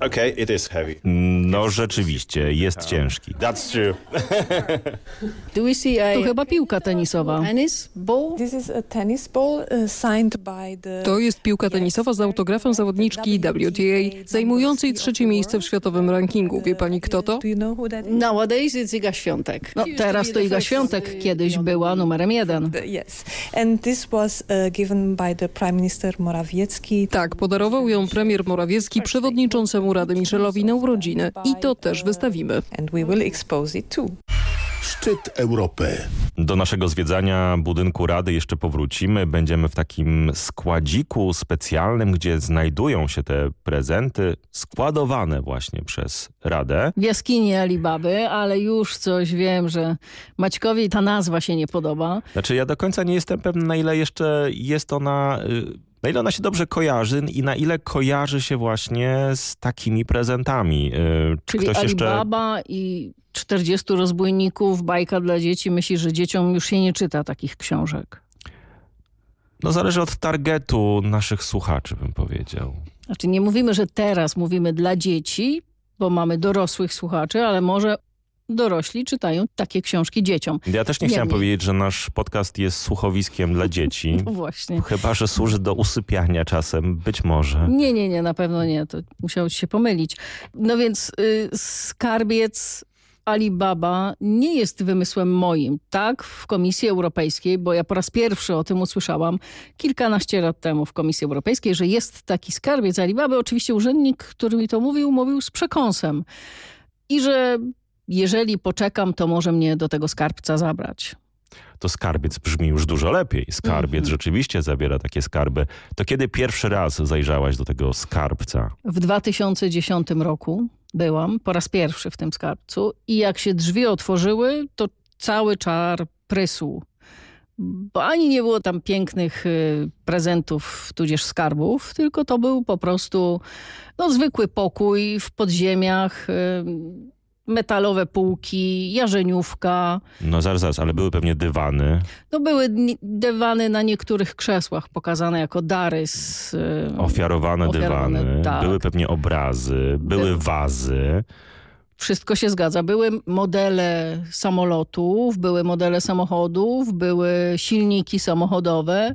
Okay, it is heavy. No rzeczywiście, jest ciężki. That's true. Tu chyba piłka tenisowa. To jest piłka tenisowa z autografem zawodniczki WTA, zajmującej trzecie miejsce w światowym rankingu. Wie pani kto to? Nowadays it's Iga Świątek. No, teraz to Iga Świątek, kiedyś była numerem jeden. Tak, podarował ją premier Morawiecki przewodniczącemu Rady Michelowi na urodziny. I to też wystawimy. Szczyt Europy. Do naszego zwiedzania budynku Rady jeszcze powrócimy. Będziemy w takim składziku specjalnym, gdzie znajdują się te prezenty składowane właśnie przez Radę. W jaskini Alibaby, ale już coś wiem, że Maćkowi ta nazwa się nie podoba. Znaczy ja do końca nie jestem pewny, na ile jeszcze jest ona... Na ile ona się dobrze kojarzy i na ile kojarzy się właśnie z takimi prezentami. Czy Czyli ktoś Alibaba jeszcze... i 40 rozbójników, bajka dla dzieci. Myśli, że dzieciom już się nie czyta takich książek. No zależy od targetu naszych słuchaczy, bym powiedział. Znaczy nie mówimy, że teraz mówimy dla dzieci, bo mamy dorosłych słuchaczy, ale może dorośli czytają takie książki dzieciom. Ja też nie, nie chciałem powiedzieć, że nasz podcast jest słuchowiskiem dla dzieci. No właśnie. Chyba, że służy do usypiania czasem. Być może. Nie, nie, nie, na pewno nie. To musiało się pomylić. No więc y, skarbiec Alibaba nie jest wymysłem moim. Tak, w Komisji Europejskiej, bo ja po raz pierwszy o tym usłyszałam kilkanaście lat temu w Komisji Europejskiej, że jest taki skarbiec Alibaby. Oczywiście urzędnik, który mi to mówił, mówił z przekąsem. I że jeżeli poczekam, to może mnie do tego skarbca zabrać. To skarbiec brzmi już dużo lepiej. Skarbiec -hmm. rzeczywiście zabiera takie skarby. To kiedy pierwszy raz zajrzałaś do tego skarbca? W 2010 roku byłam po raz pierwszy w tym skarbcu i jak się drzwi otworzyły, to cały czar prysł. Bo ani nie było tam pięknych y, prezentów, tudzież skarbów, tylko to był po prostu no, zwykły pokój w podziemiach. Metalowe półki, jarzeniówka. No zaraz, zaraz, ale były pewnie dywany. No były dywany na niektórych krzesłach pokazane jako dary z... y, Ofiarowane, Ofiarowane, dywany, tak. były pewnie obrazy, były wazy. Wszystko się zgadza. Były modele samolotów, były modele samochodów, były silniki samochodowe.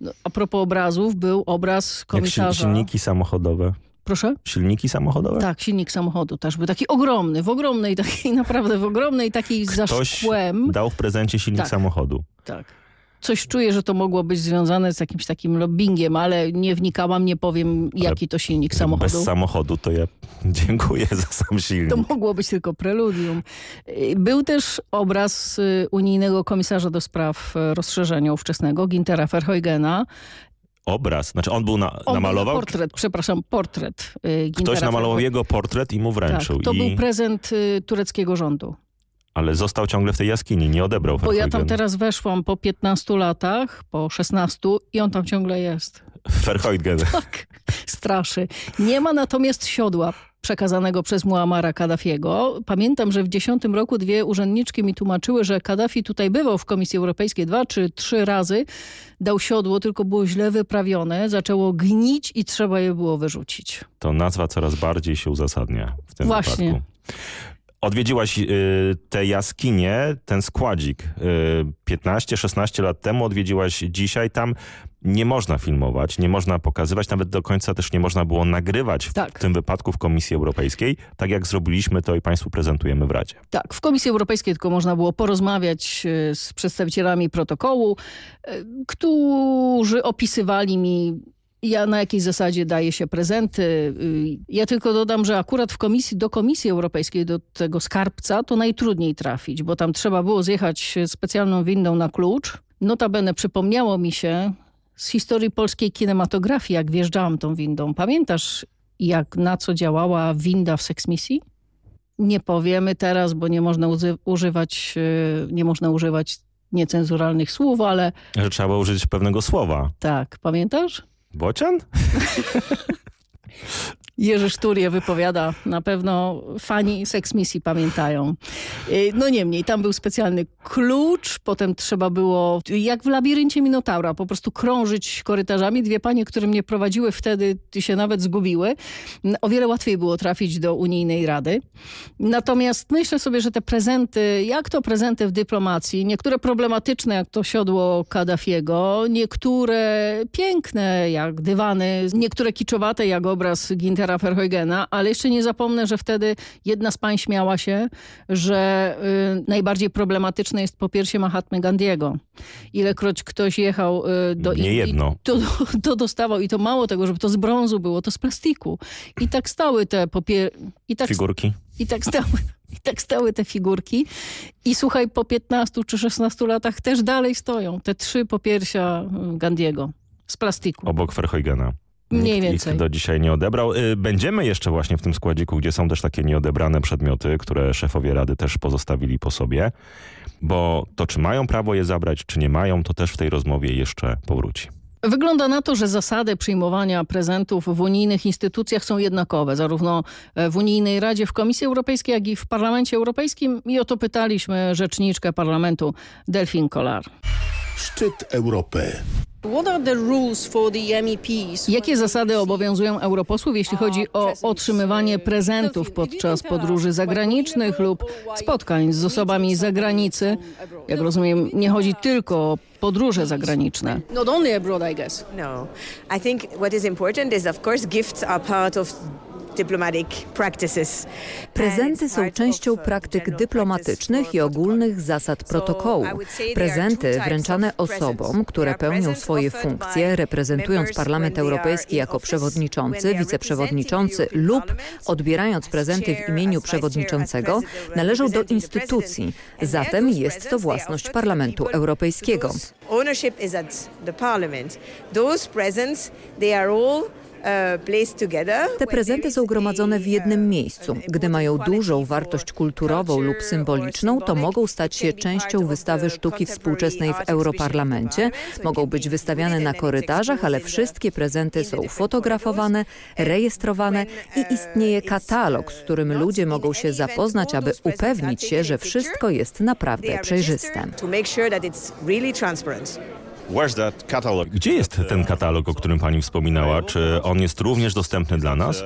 No, a propos obrazów, był obraz Jak komisarza. silniki samochodowe. Proszę? Silniki samochodowe? Tak, silnik samochodu też był taki ogromny, w ogromnej takiej, naprawdę w ogromnej takiej za Ktoś szkłem. dał w prezencie silnik Tak. samochodu. Tak. Coś czuję, że to mogło być związane z jakimś takim lobbyingiem, ale nie wnikałam, nie powiem jaki to silnik samochodu. Bez samochodu to ja dziękuję za sam silnik. To mogło być tylko preludium. Był też obraz y, unijnego komisarza do spraw y, rozszerzenia ówczesnego, Gintera Verheugena. Obraz, znaczy on był na, On namalował, Był portret, przepraszam, portret y, Gintera ktoś namalował jego portret i mu wręczył. Tak, to I, był prezent y, tureckiego rządu. ale został ciągle w tej jaskini, nie odebrał Bo ja tam teraz weszłam po 15 latach, po 16 i on tam ciągle jest. Verheugen. Tak, straszy. Nie ma natomiast siodła przekazanego przez Muamara Kaddafiego. Pamiętam, że w 10 roku dwie urzędniczki mi tłumaczyły, że Kaddafi tutaj bywał w Komisji Europejskiej dwa czy trzy razy. Dał siodło, tylko było źle wyprawione, zaczęło gnić i trzeba je było wyrzucić. To nazwa coraz bardziej się uzasadnia w tym Właśnie. wypadku. Odwiedziłaś y, tę jaskinię, ten składzik y, 15-16 lat temu, odwiedziłaś dzisiaj. Tam nie można filmować, nie można pokazywać, nawet do końca też nie można było nagrywać w, Tak. tym wypadku w Komisji Europejskiej, tak jak zrobiliśmy to i Państwu prezentujemy w Radzie. Tak, w Komisji Europejskiej tylko można było porozmawiać e, z przedstawicielami protokołu, e, którzy opisywali mi, ja na jakiej zasadzie daje się prezenty. Y, Ja tylko dodam, że akurat w komisji, do Komisji Europejskiej, do tego skarbca, to najtrudniej trafić, bo tam trzeba było zjechać specjalną windą na klucz. Notabene przypomniało mi się z historii polskiej kinematografii, jak wjeżdżałam tą windą. Pamiętasz, jak na co działała winda w Sex Misji? Nie powiemy teraz, bo nie można używać, yy, nie można używać niecenzuralnych słów, ale Że trzeba było użyć pewnego słowa. tak, pamiętasz? Bočan? Jerzy Sztur je wypowiada. Na pewno fani Sex Misji pamiętają. Yy, No niemniej, tam był specjalny klucz, potem trzeba było, jak w labiryncie Minotaura, po prostu krążyć korytarzami. Dwie panie, które mnie prowadziły wtedy, się nawet zgubiły. O wiele łatwiej było trafić do Unijnej Rady. Natomiast myślę sobie, że te prezenty, jak to prezenty w dyplomacji, niektóre problematyczne, jak to siodło Kaddafiego, niektóre piękne, jak dywany, niektóre kiczowate, jak Gintera Verheugena, ale jeszcze nie zapomnę, że wtedy jedna z pań śmiała się, że y, najbardziej problematyczne jest popiersie Mahatmy Gandiego. Ilekroć ktoś jechał y, do Nie Indii, jedno. to, to dostawał i to mało tego, żeby to z brązu było, to z plastiku. I tak stały te popier... I tak Figurki? i tak stały, i tak stały te figurki. I słuchaj, po 15 czy 16 latach też dalej stoją te trzy popiersia y, Gandiego z plastiku. Obok Verheugena. Mniej Nikt więcej. ich do dzisiaj nie odebrał. Y, Będziemy jeszcze właśnie w tym składziku, gdzie są też takie nieodebrane przedmioty, które szefowie Rady też pozostawili po sobie. Bo to, czy mają prawo je zabrać, czy nie mają, to też w tej rozmowie jeszcze powróci. Wygląda na to, że zasady przyjmowania prezentów w unijnych instytucjach są jednakowe, zarówno w Unijnej Radzie, w Komisji Europejskiej, jak i w Parlamencie Europejskim. I o to pytaliśmy rzeczniczkę parlamentu Delphine Collar. Szczyt Europy. Jakie zasady obowiązują europosłów, jeśli chodzi o otrzymywanie prezentów podczas podróży zagranicznych lub spotkań z osobami z zagranicy? Jak rozumiem, nie chodzi tylko o podróże zagraniczne. Not only abroad, I guess. No. I think what is important is, of course, gifts are part of. Prezenty są częścią praktyk dyplomatycznych i ogólnych zasad protokołu. Prezenty wręczane osobom, które pełnią swoje funkcje, reprezentując Parlament Europejski jako przewodniczący, wiceprzewodniczący lub odbierając prezenty w imieniu przewodniczącego, należą do instytucji. Zatem jest to własność Parlamentu Europejskiego. Ownership is at the parliament. Those presents, they are all. Te prezenty są gromadzone w jednym miejscu. Gdy mają dużą wartość kulturową lub symboliczną, to mogą stać się częścią wystawy sztuki współczesnej w Europarlamencie. Mogą być wystawiane na korytarzach, ale wszystkie prezenty są fotografowane, rejestrowane i istnieje katalog, z którym ludzie mogą się zapoznać, aby upewnić się, że wszystko jest naprawdę przejrzyste. Gdzie jest ten katalog, o którym pani wspominała? Czy on jest również dostępny dla nas?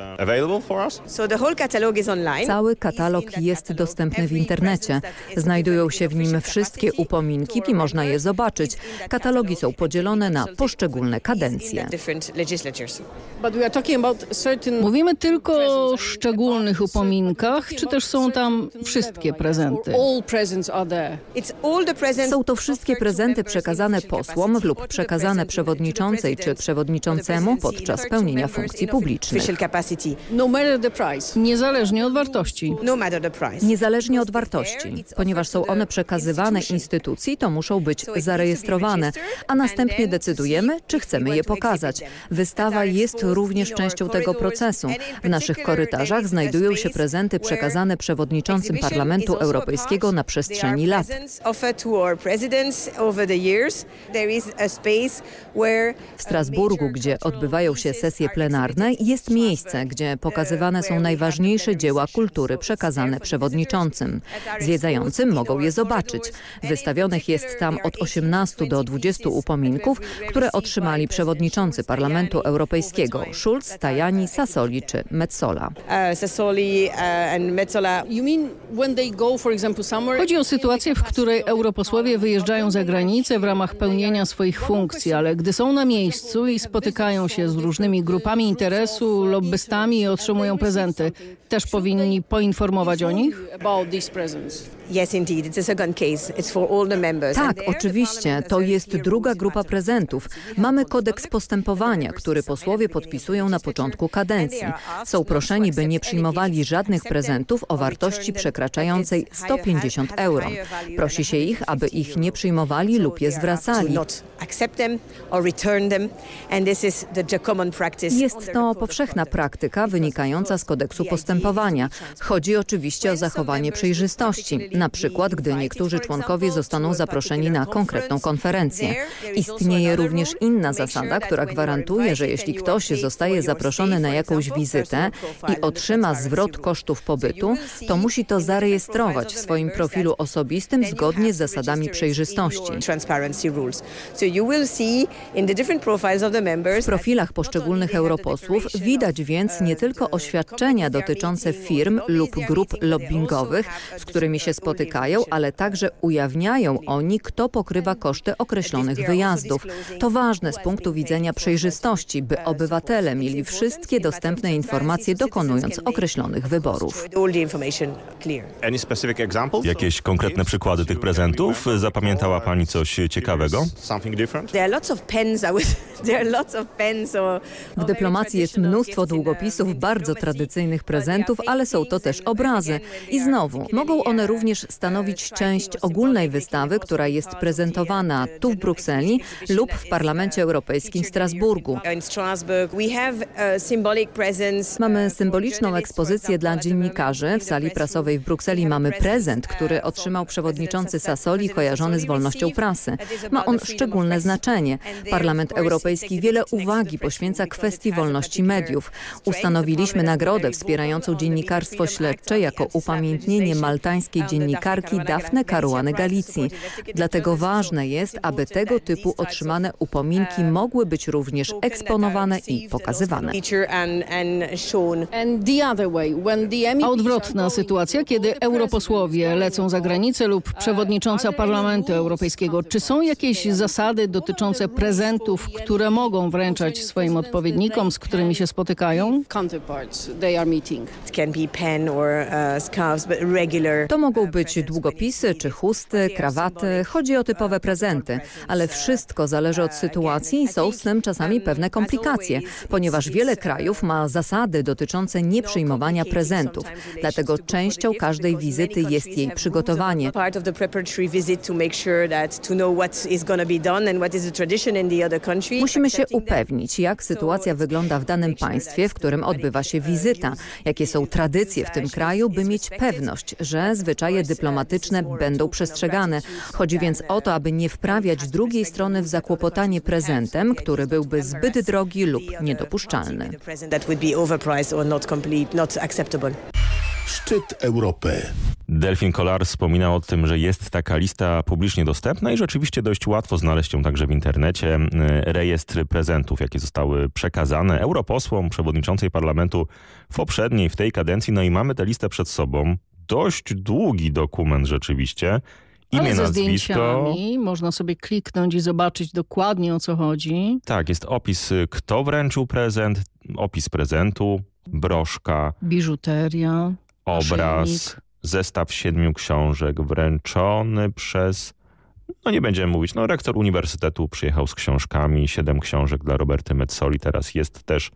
Cały katalog jest dostępny w internecie. Znajdują się w nim wszystkie upominki i można je zobaczyć. Katalogi są podzielone na poszczególne kadencje. Mówimy tylko o szczególnych upominkach, czy też są tam wszystkie prezenty? Są to wszystkie prezenty przekazane posłom lub przekazane przewodniczącej czy przewodniczącemu podczas pełnienia funkcji publicznych. capacity. Niezależnie od wartości. No. Niezależnie od wartości. Ponieważ są one przekazywane instytucji, to muszą być zarejestrowane, a następnie decydujemy, czy chcemy je pokazać. Wystawa jest również częścią tego procesu. W naszych korytarzach znajdują się prezenty przekazane przewodniczącym Parlamentu Europejskiego na przestrzeni lat. Where W Strasburgu, gdzie odbywają się sesje plenarne, jest miejsce, gdzie pokazywane są najważniejsze dzieła kultury przekazane przewodniczącym. Zwiedzającym mogą je zobaczyć. Wystawionych jest tam od 18 do 20 upominków, które otrzymali przewodniczący Parlamentu Europejskiego Schulz, Tajani, Sassoli czy Metsola. uh, uh, Metzola. Chodzi o sytuację, w której europosłowie wyjeżdżają za granicę w ramach pełnienia swoich funkcji, ale gdy są na miejscu i spotykają się z różnymi grupami interesu, lobbystami i otrzymują prezenty, też powinni poinformować o nich? Tak, oczywiście. To jest druga grupa prezentów. Mamy kodeks postępowania, który posłowie podpisują na początku kadencji. Są proszeni, by nie przyjmowali żadnych prezentów o wartości przekraczającej 150 euro. Prosi się ich, aby ich nie przyjmowali lub je zwracali. Jest to powszechna praktyka wynikająca z kodeksu postępowania. Chodzi oczywiście o zachowanie przejrzystości, na przykład gdy niektórzy członkowie zostaną zaproszeni na konkretną konferencję. Istnieje również inna zasada, która gwarantuje, że jeśli ktoś zostaje zaproszony na jakąś wizytę i otrzyma zwrot kosztów pobytu, to musi to zarejestrować w swoim profilu osobistym zgodnie z zasadami przejrzystości. W profilach poszczególnych europosłów widać więc nie tylko oświadczenia dotyczące firm lub grup lobbyingowych, z którymi się spotykają, ale także ujawniają oni, kto pokrywa koszty określonych wyjazdów. To ważne z punktu widzenia przejrzystości, by obywatele mieli wszystkie dostępne informacje dokonując określonych wyborów. Jakieś konkretne przykłady tych prezentów? Zapamiętała pani coś ciekawego? W dyplomacji jest mnóstwo długopisów, bardzo tradycyjnych prezentów, ale są to też obrazy. I znowu, mogą one również stanowić część ogólnej wystawy, która jest prezentowana tu w Brukseli lub w Parlamencie Europejskim w Strasburgu. Mamy symboliczną ekspozycję dla dziennikarzy. W sali prasowej w Brukseli mamy prezent, który otrzymał przewodniczący Sassoli kojarzony z wolnością prasy. Ma on szczególne znaczenie. Parlament Europejski wiele uwagi poświęca kwestii wolności mediów. Ustanowiliśmy nagrodę wspierającą dziennikarstwo śledcze jako upamiętnienie maltańskiej dziennikarki Dafne Caruany Galicji. Dlatego ważne jest, aby tego typu otrzymane upominki mogły być również eksponowane i pokazywane. A odwrotna sytuacja, kiedy europosłowie lecą za granicę lub przewodnicząca Parlamentu Europejskiego. Czy są jakieś zasady dotyczące prezentów, które mogą wręczać swoim odpowiednikom, z którymi się spotykają? Uh. To mogą być długopisy czy chusty, krawaty. Chodzi o typowe prezenty, ale wszystko zależy od sytuacji i są z tym czasami pewne komplikacje, ponieważ wiele krajów ma zasady dotyczące nieprzyjmowania prezentów. Dlatego częścią każdej wizyty jest jej przygotowanie. Musimy się upewnić, jak sytuacja wygląda w danym państwie, w którym odbywa się wizyta, jakie są tradycje w tym kraju, by mieć pewność, że zwyczaje dyplomatyczne będą przestrzegane. Chodzi więc o to, aby nie wprawiać drugiej strony w zakłopotanie prezentem, który byłby zbyt drogi lub niedopuszczalny. Szczyt Europy. Delfin Kolar wspomina o tym, że jest taka lista publicznie dostępna i rzeczywiście dość łatwo znaleźć ją także w internecie. Rejestr prezentów, jakie zostały przekazane europosłom, przewodniczącej parlamentu w poprzedniej, w tej kadencji. No i mamy tę listę przed sobą. Dość długi dokument rzeczywiście. Imię, Ale ze nazwisko. zdjęciami można sobie kliknąć i zobaczyć dokładnie o co chodzi. Tak, jest opis, kto wręczył prezent, opis prezentu, broszka, Biżuteria, obraz, naszyjnik. zestaw siedmiu książek wręczony przez, no nie będziemy mówić, no rektor uniwersytetu przyjechał z książkami, siedem książek dla Roberty Metzoli, teraz jest też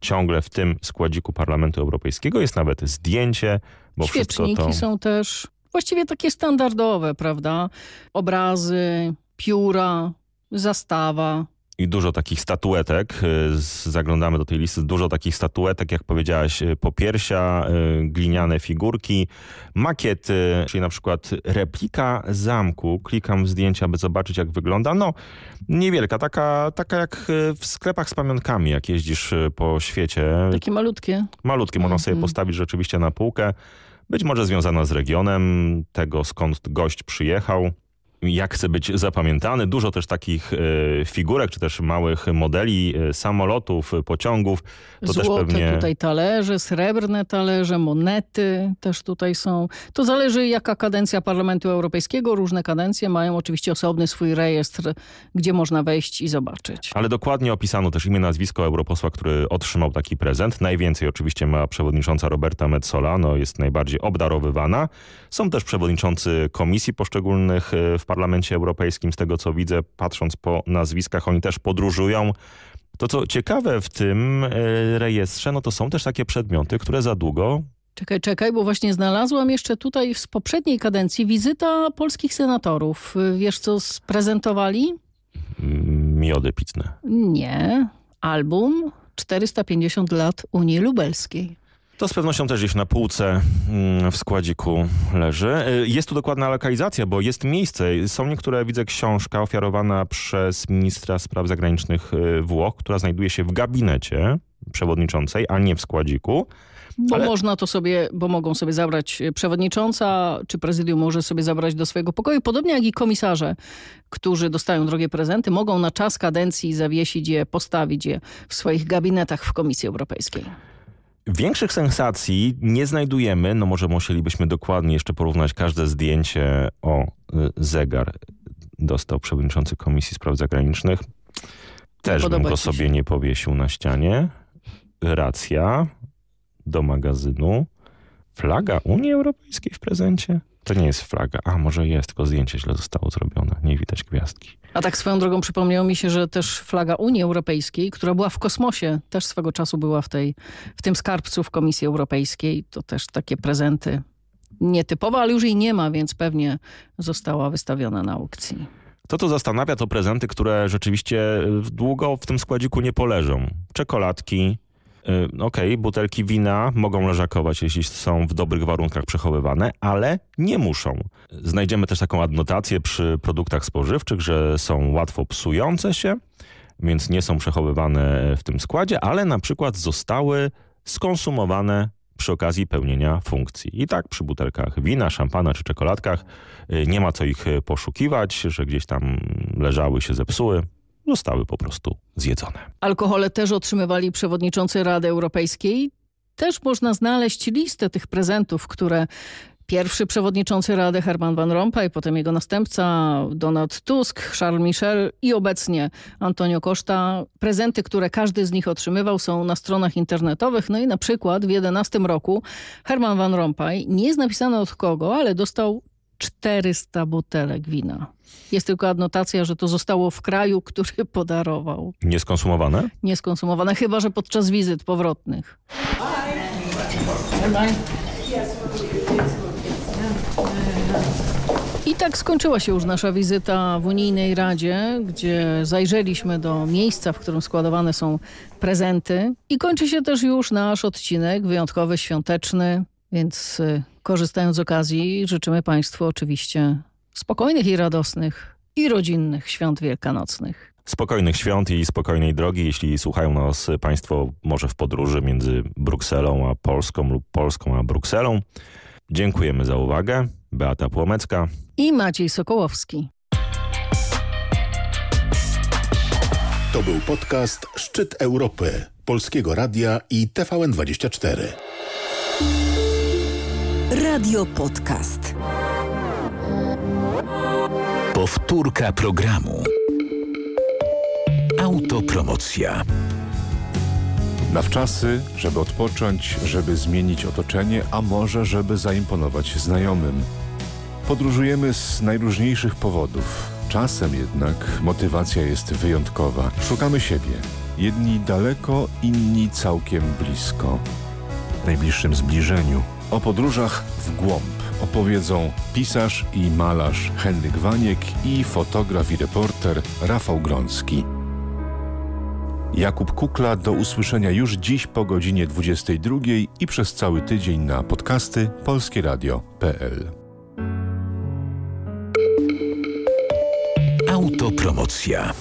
ciągle w tym składziku Parlamentu Europejskiego, jest nawet zdjęcie, bo wszystko Świeczniki to... są też właściwie takie standardowe, prawda? Obrazy, pióra, zastawa. I dużo takich statuetek, y, zaglądamy do tej listy, dużo takich statuetek, jak powiedziałaś, y, popiersia, y, gliniane figurki, makiety, czyli na przykład replika zamku. Klikam w zdjęcie, aby zobaczyć jak wygląda. No, niewielka, taka, taka jak w sklepach z pamiątkami, jak jeździsz po świecie. Takie malutkie. Malutkie, można sobie postawić rzeczywiście na półkę. Być może związana z regionem, tego skąd gość przyjechał. Jak chce być zapamiętany. Dużo też takich e, figurek, czy też małych modeli e, samolotów, pociągów. To też Złote pewnie... tutaj talerze, srebrne talerze, monety też tutaj są. To zależy jaka kadencja Parlamentu Europejskiego. Różne kadencje mają oczywiście osobny swój rejestr, gdzie można wejść i zobaczyć. Ale dokładnie opisano też imię, nazwisko europosła, który otrzymał taki prezent. Najwięcej oczywiście ma przewodnicząca Roberta Metsola, no jest najbardziej obdarowywana. Są też przewodniczący komisji poszczególnych e, w Parlamencie Europejskim, z tego co widzę, patrząc po nazwiskach, oni też podróżują. To co ciekawe w tym e, rejestrze, no to są też takie przedmioty, które za długo Czekaj, czekaj, bo właśnie znalazłam jeszcze tutaj z poprzedniej kadencji wizyta polskich senatorów. Wiesz co sprezentowali? mm, miody pitne. Nie. Album 450 lat Unii Lubelskiej. To z pewnością też gdzieś na półce mm, w składziku leży. Y, Jest tu dokładna lokalizacja, bo jest miejsce. Są niektóre, widzę, książka ofiarowana przez ministra spraw zagranicznych y, Włoch, która znajduje się w gabinecie przewodniczącej, a nie w składziku. Bo Ale- można to sobie, bo mogą sobie zabrać e, przewodnicząca, czy prezydium może sobie zabrać do swojego pokoju. Podobnie jak i komisarze, którzy dostają drogie prezenty, mogą na czas kadencji zawiesić je, postawić je w swoich gabinetach w Komisji Europejskiej. Większych sensacji nie znajdujemy, no może musielibyśmy dokładnie jeszcze porównać każde zdjęcie. O, y, zegar dostał przewodniczący Komisji Spraw Zagranicznych. Też bym go sobie nie powiesił na ścianie. Racja do magazynu. Flaga Unii Europejskiej w prezencie? To nie jest flaga. A, może jest, tylko zdjęcie źle zostało zrobione. Nie widać gwiazdki. A tak swoją drogą przypomniało mi się, że też flaga Unii Europejskiej, która była w kosmosie, też swego czasu była w, tej, w tym skarbcu w Komisji Europejskiej. To też takie prezenty nietypowe, ale już jej nie ma, więc pewnie została wystawiona na aukcji. To, co zastanawia, to prezenty, które rzeczywiście y, długo w tym składziku nie poleżą. Czekoladki, y, okej, butelki wina mogą leżakować, jeśli są w dobrych warunkach przechowywane, ale nie muszą. Znajdziemy też taką adnotację przy produktach spożywczych, że są łatwo psujące się, więc nie są przechowywane w tym składzie, ale na przykład zostały skonsumowane przy okazji pełnienia funkcji. I tak przy butelkach wina, szampana czy czekoladkach y, nie ma co ich poszukiwać, że gdzieś tam leżały, się zepsuły. Zostały po prostu zjedzone. Alkohole też otrzymywali przewodniczący Rady Europejskiej. Też można znaleźć listę tych prezentów, które Pierwszy przewodniczący Rady Herman Van Rompuy, potem jego następca Donald Tusk, Charles Michel i obecnie Antonio Costa. Prezenty, które każdy z nich otrzymywał są na stronach internetowych. No i na przykład w 11 roku Herman Van Rompuy, nie jest napisane od kogo, ale dostał 400 butelek wina. Jest tylko adnotacja, że to zostało w kraju, który podarował. Nieskonsumowane? Nieskonsumowane, chyba że podczas wizyt powrotnych. I tak skończyła się już nasza wizyta w Unijnej Radzie, gdzie zajrzeliśmy do miejsca, w którym składowane są prezenty. I kończy się też już nasz odcinek wyjątkowy, świąteczny, więc y, korzystając z okazji życzymy Państwu oczywiście spokojnych i radosnych i rodzinnych świąt wielkanocnych. Spokojnych świąt i spokojnej drogi, jeśli słuchają nas Państwo może w podróży między Brukselą a Polską lub Polską a Brukselą. Dziękujemy za uwagę. Beata Płomecka. I Maciej Sokołowski. To był podcast Szczyt Europy Polskiego Radia i TVN24. Radio podcast. Powtórka programu. Autopromocja. Na wczasy, żeby odpocząć, żeby zmienić otoczenie, a może żeby zaimponować znajomym. Podróżujemy z najróżniejszych powodów. Czasem jednak motywacja jest wyjątkowa. Szukamy siebie. Jedni daleko, inni całkiem blisko. W najbliższym zbliżeniu. O podróżach w głąb opowiedzą pisarz i malarz Henryk Waniek i fotograf i reporter Rafał Grącki. Jakub Kukla do usłyszenia już dziś po godzinie 22 i przez cały tydzień na podcasty polskieradio.pl. Autopromocja.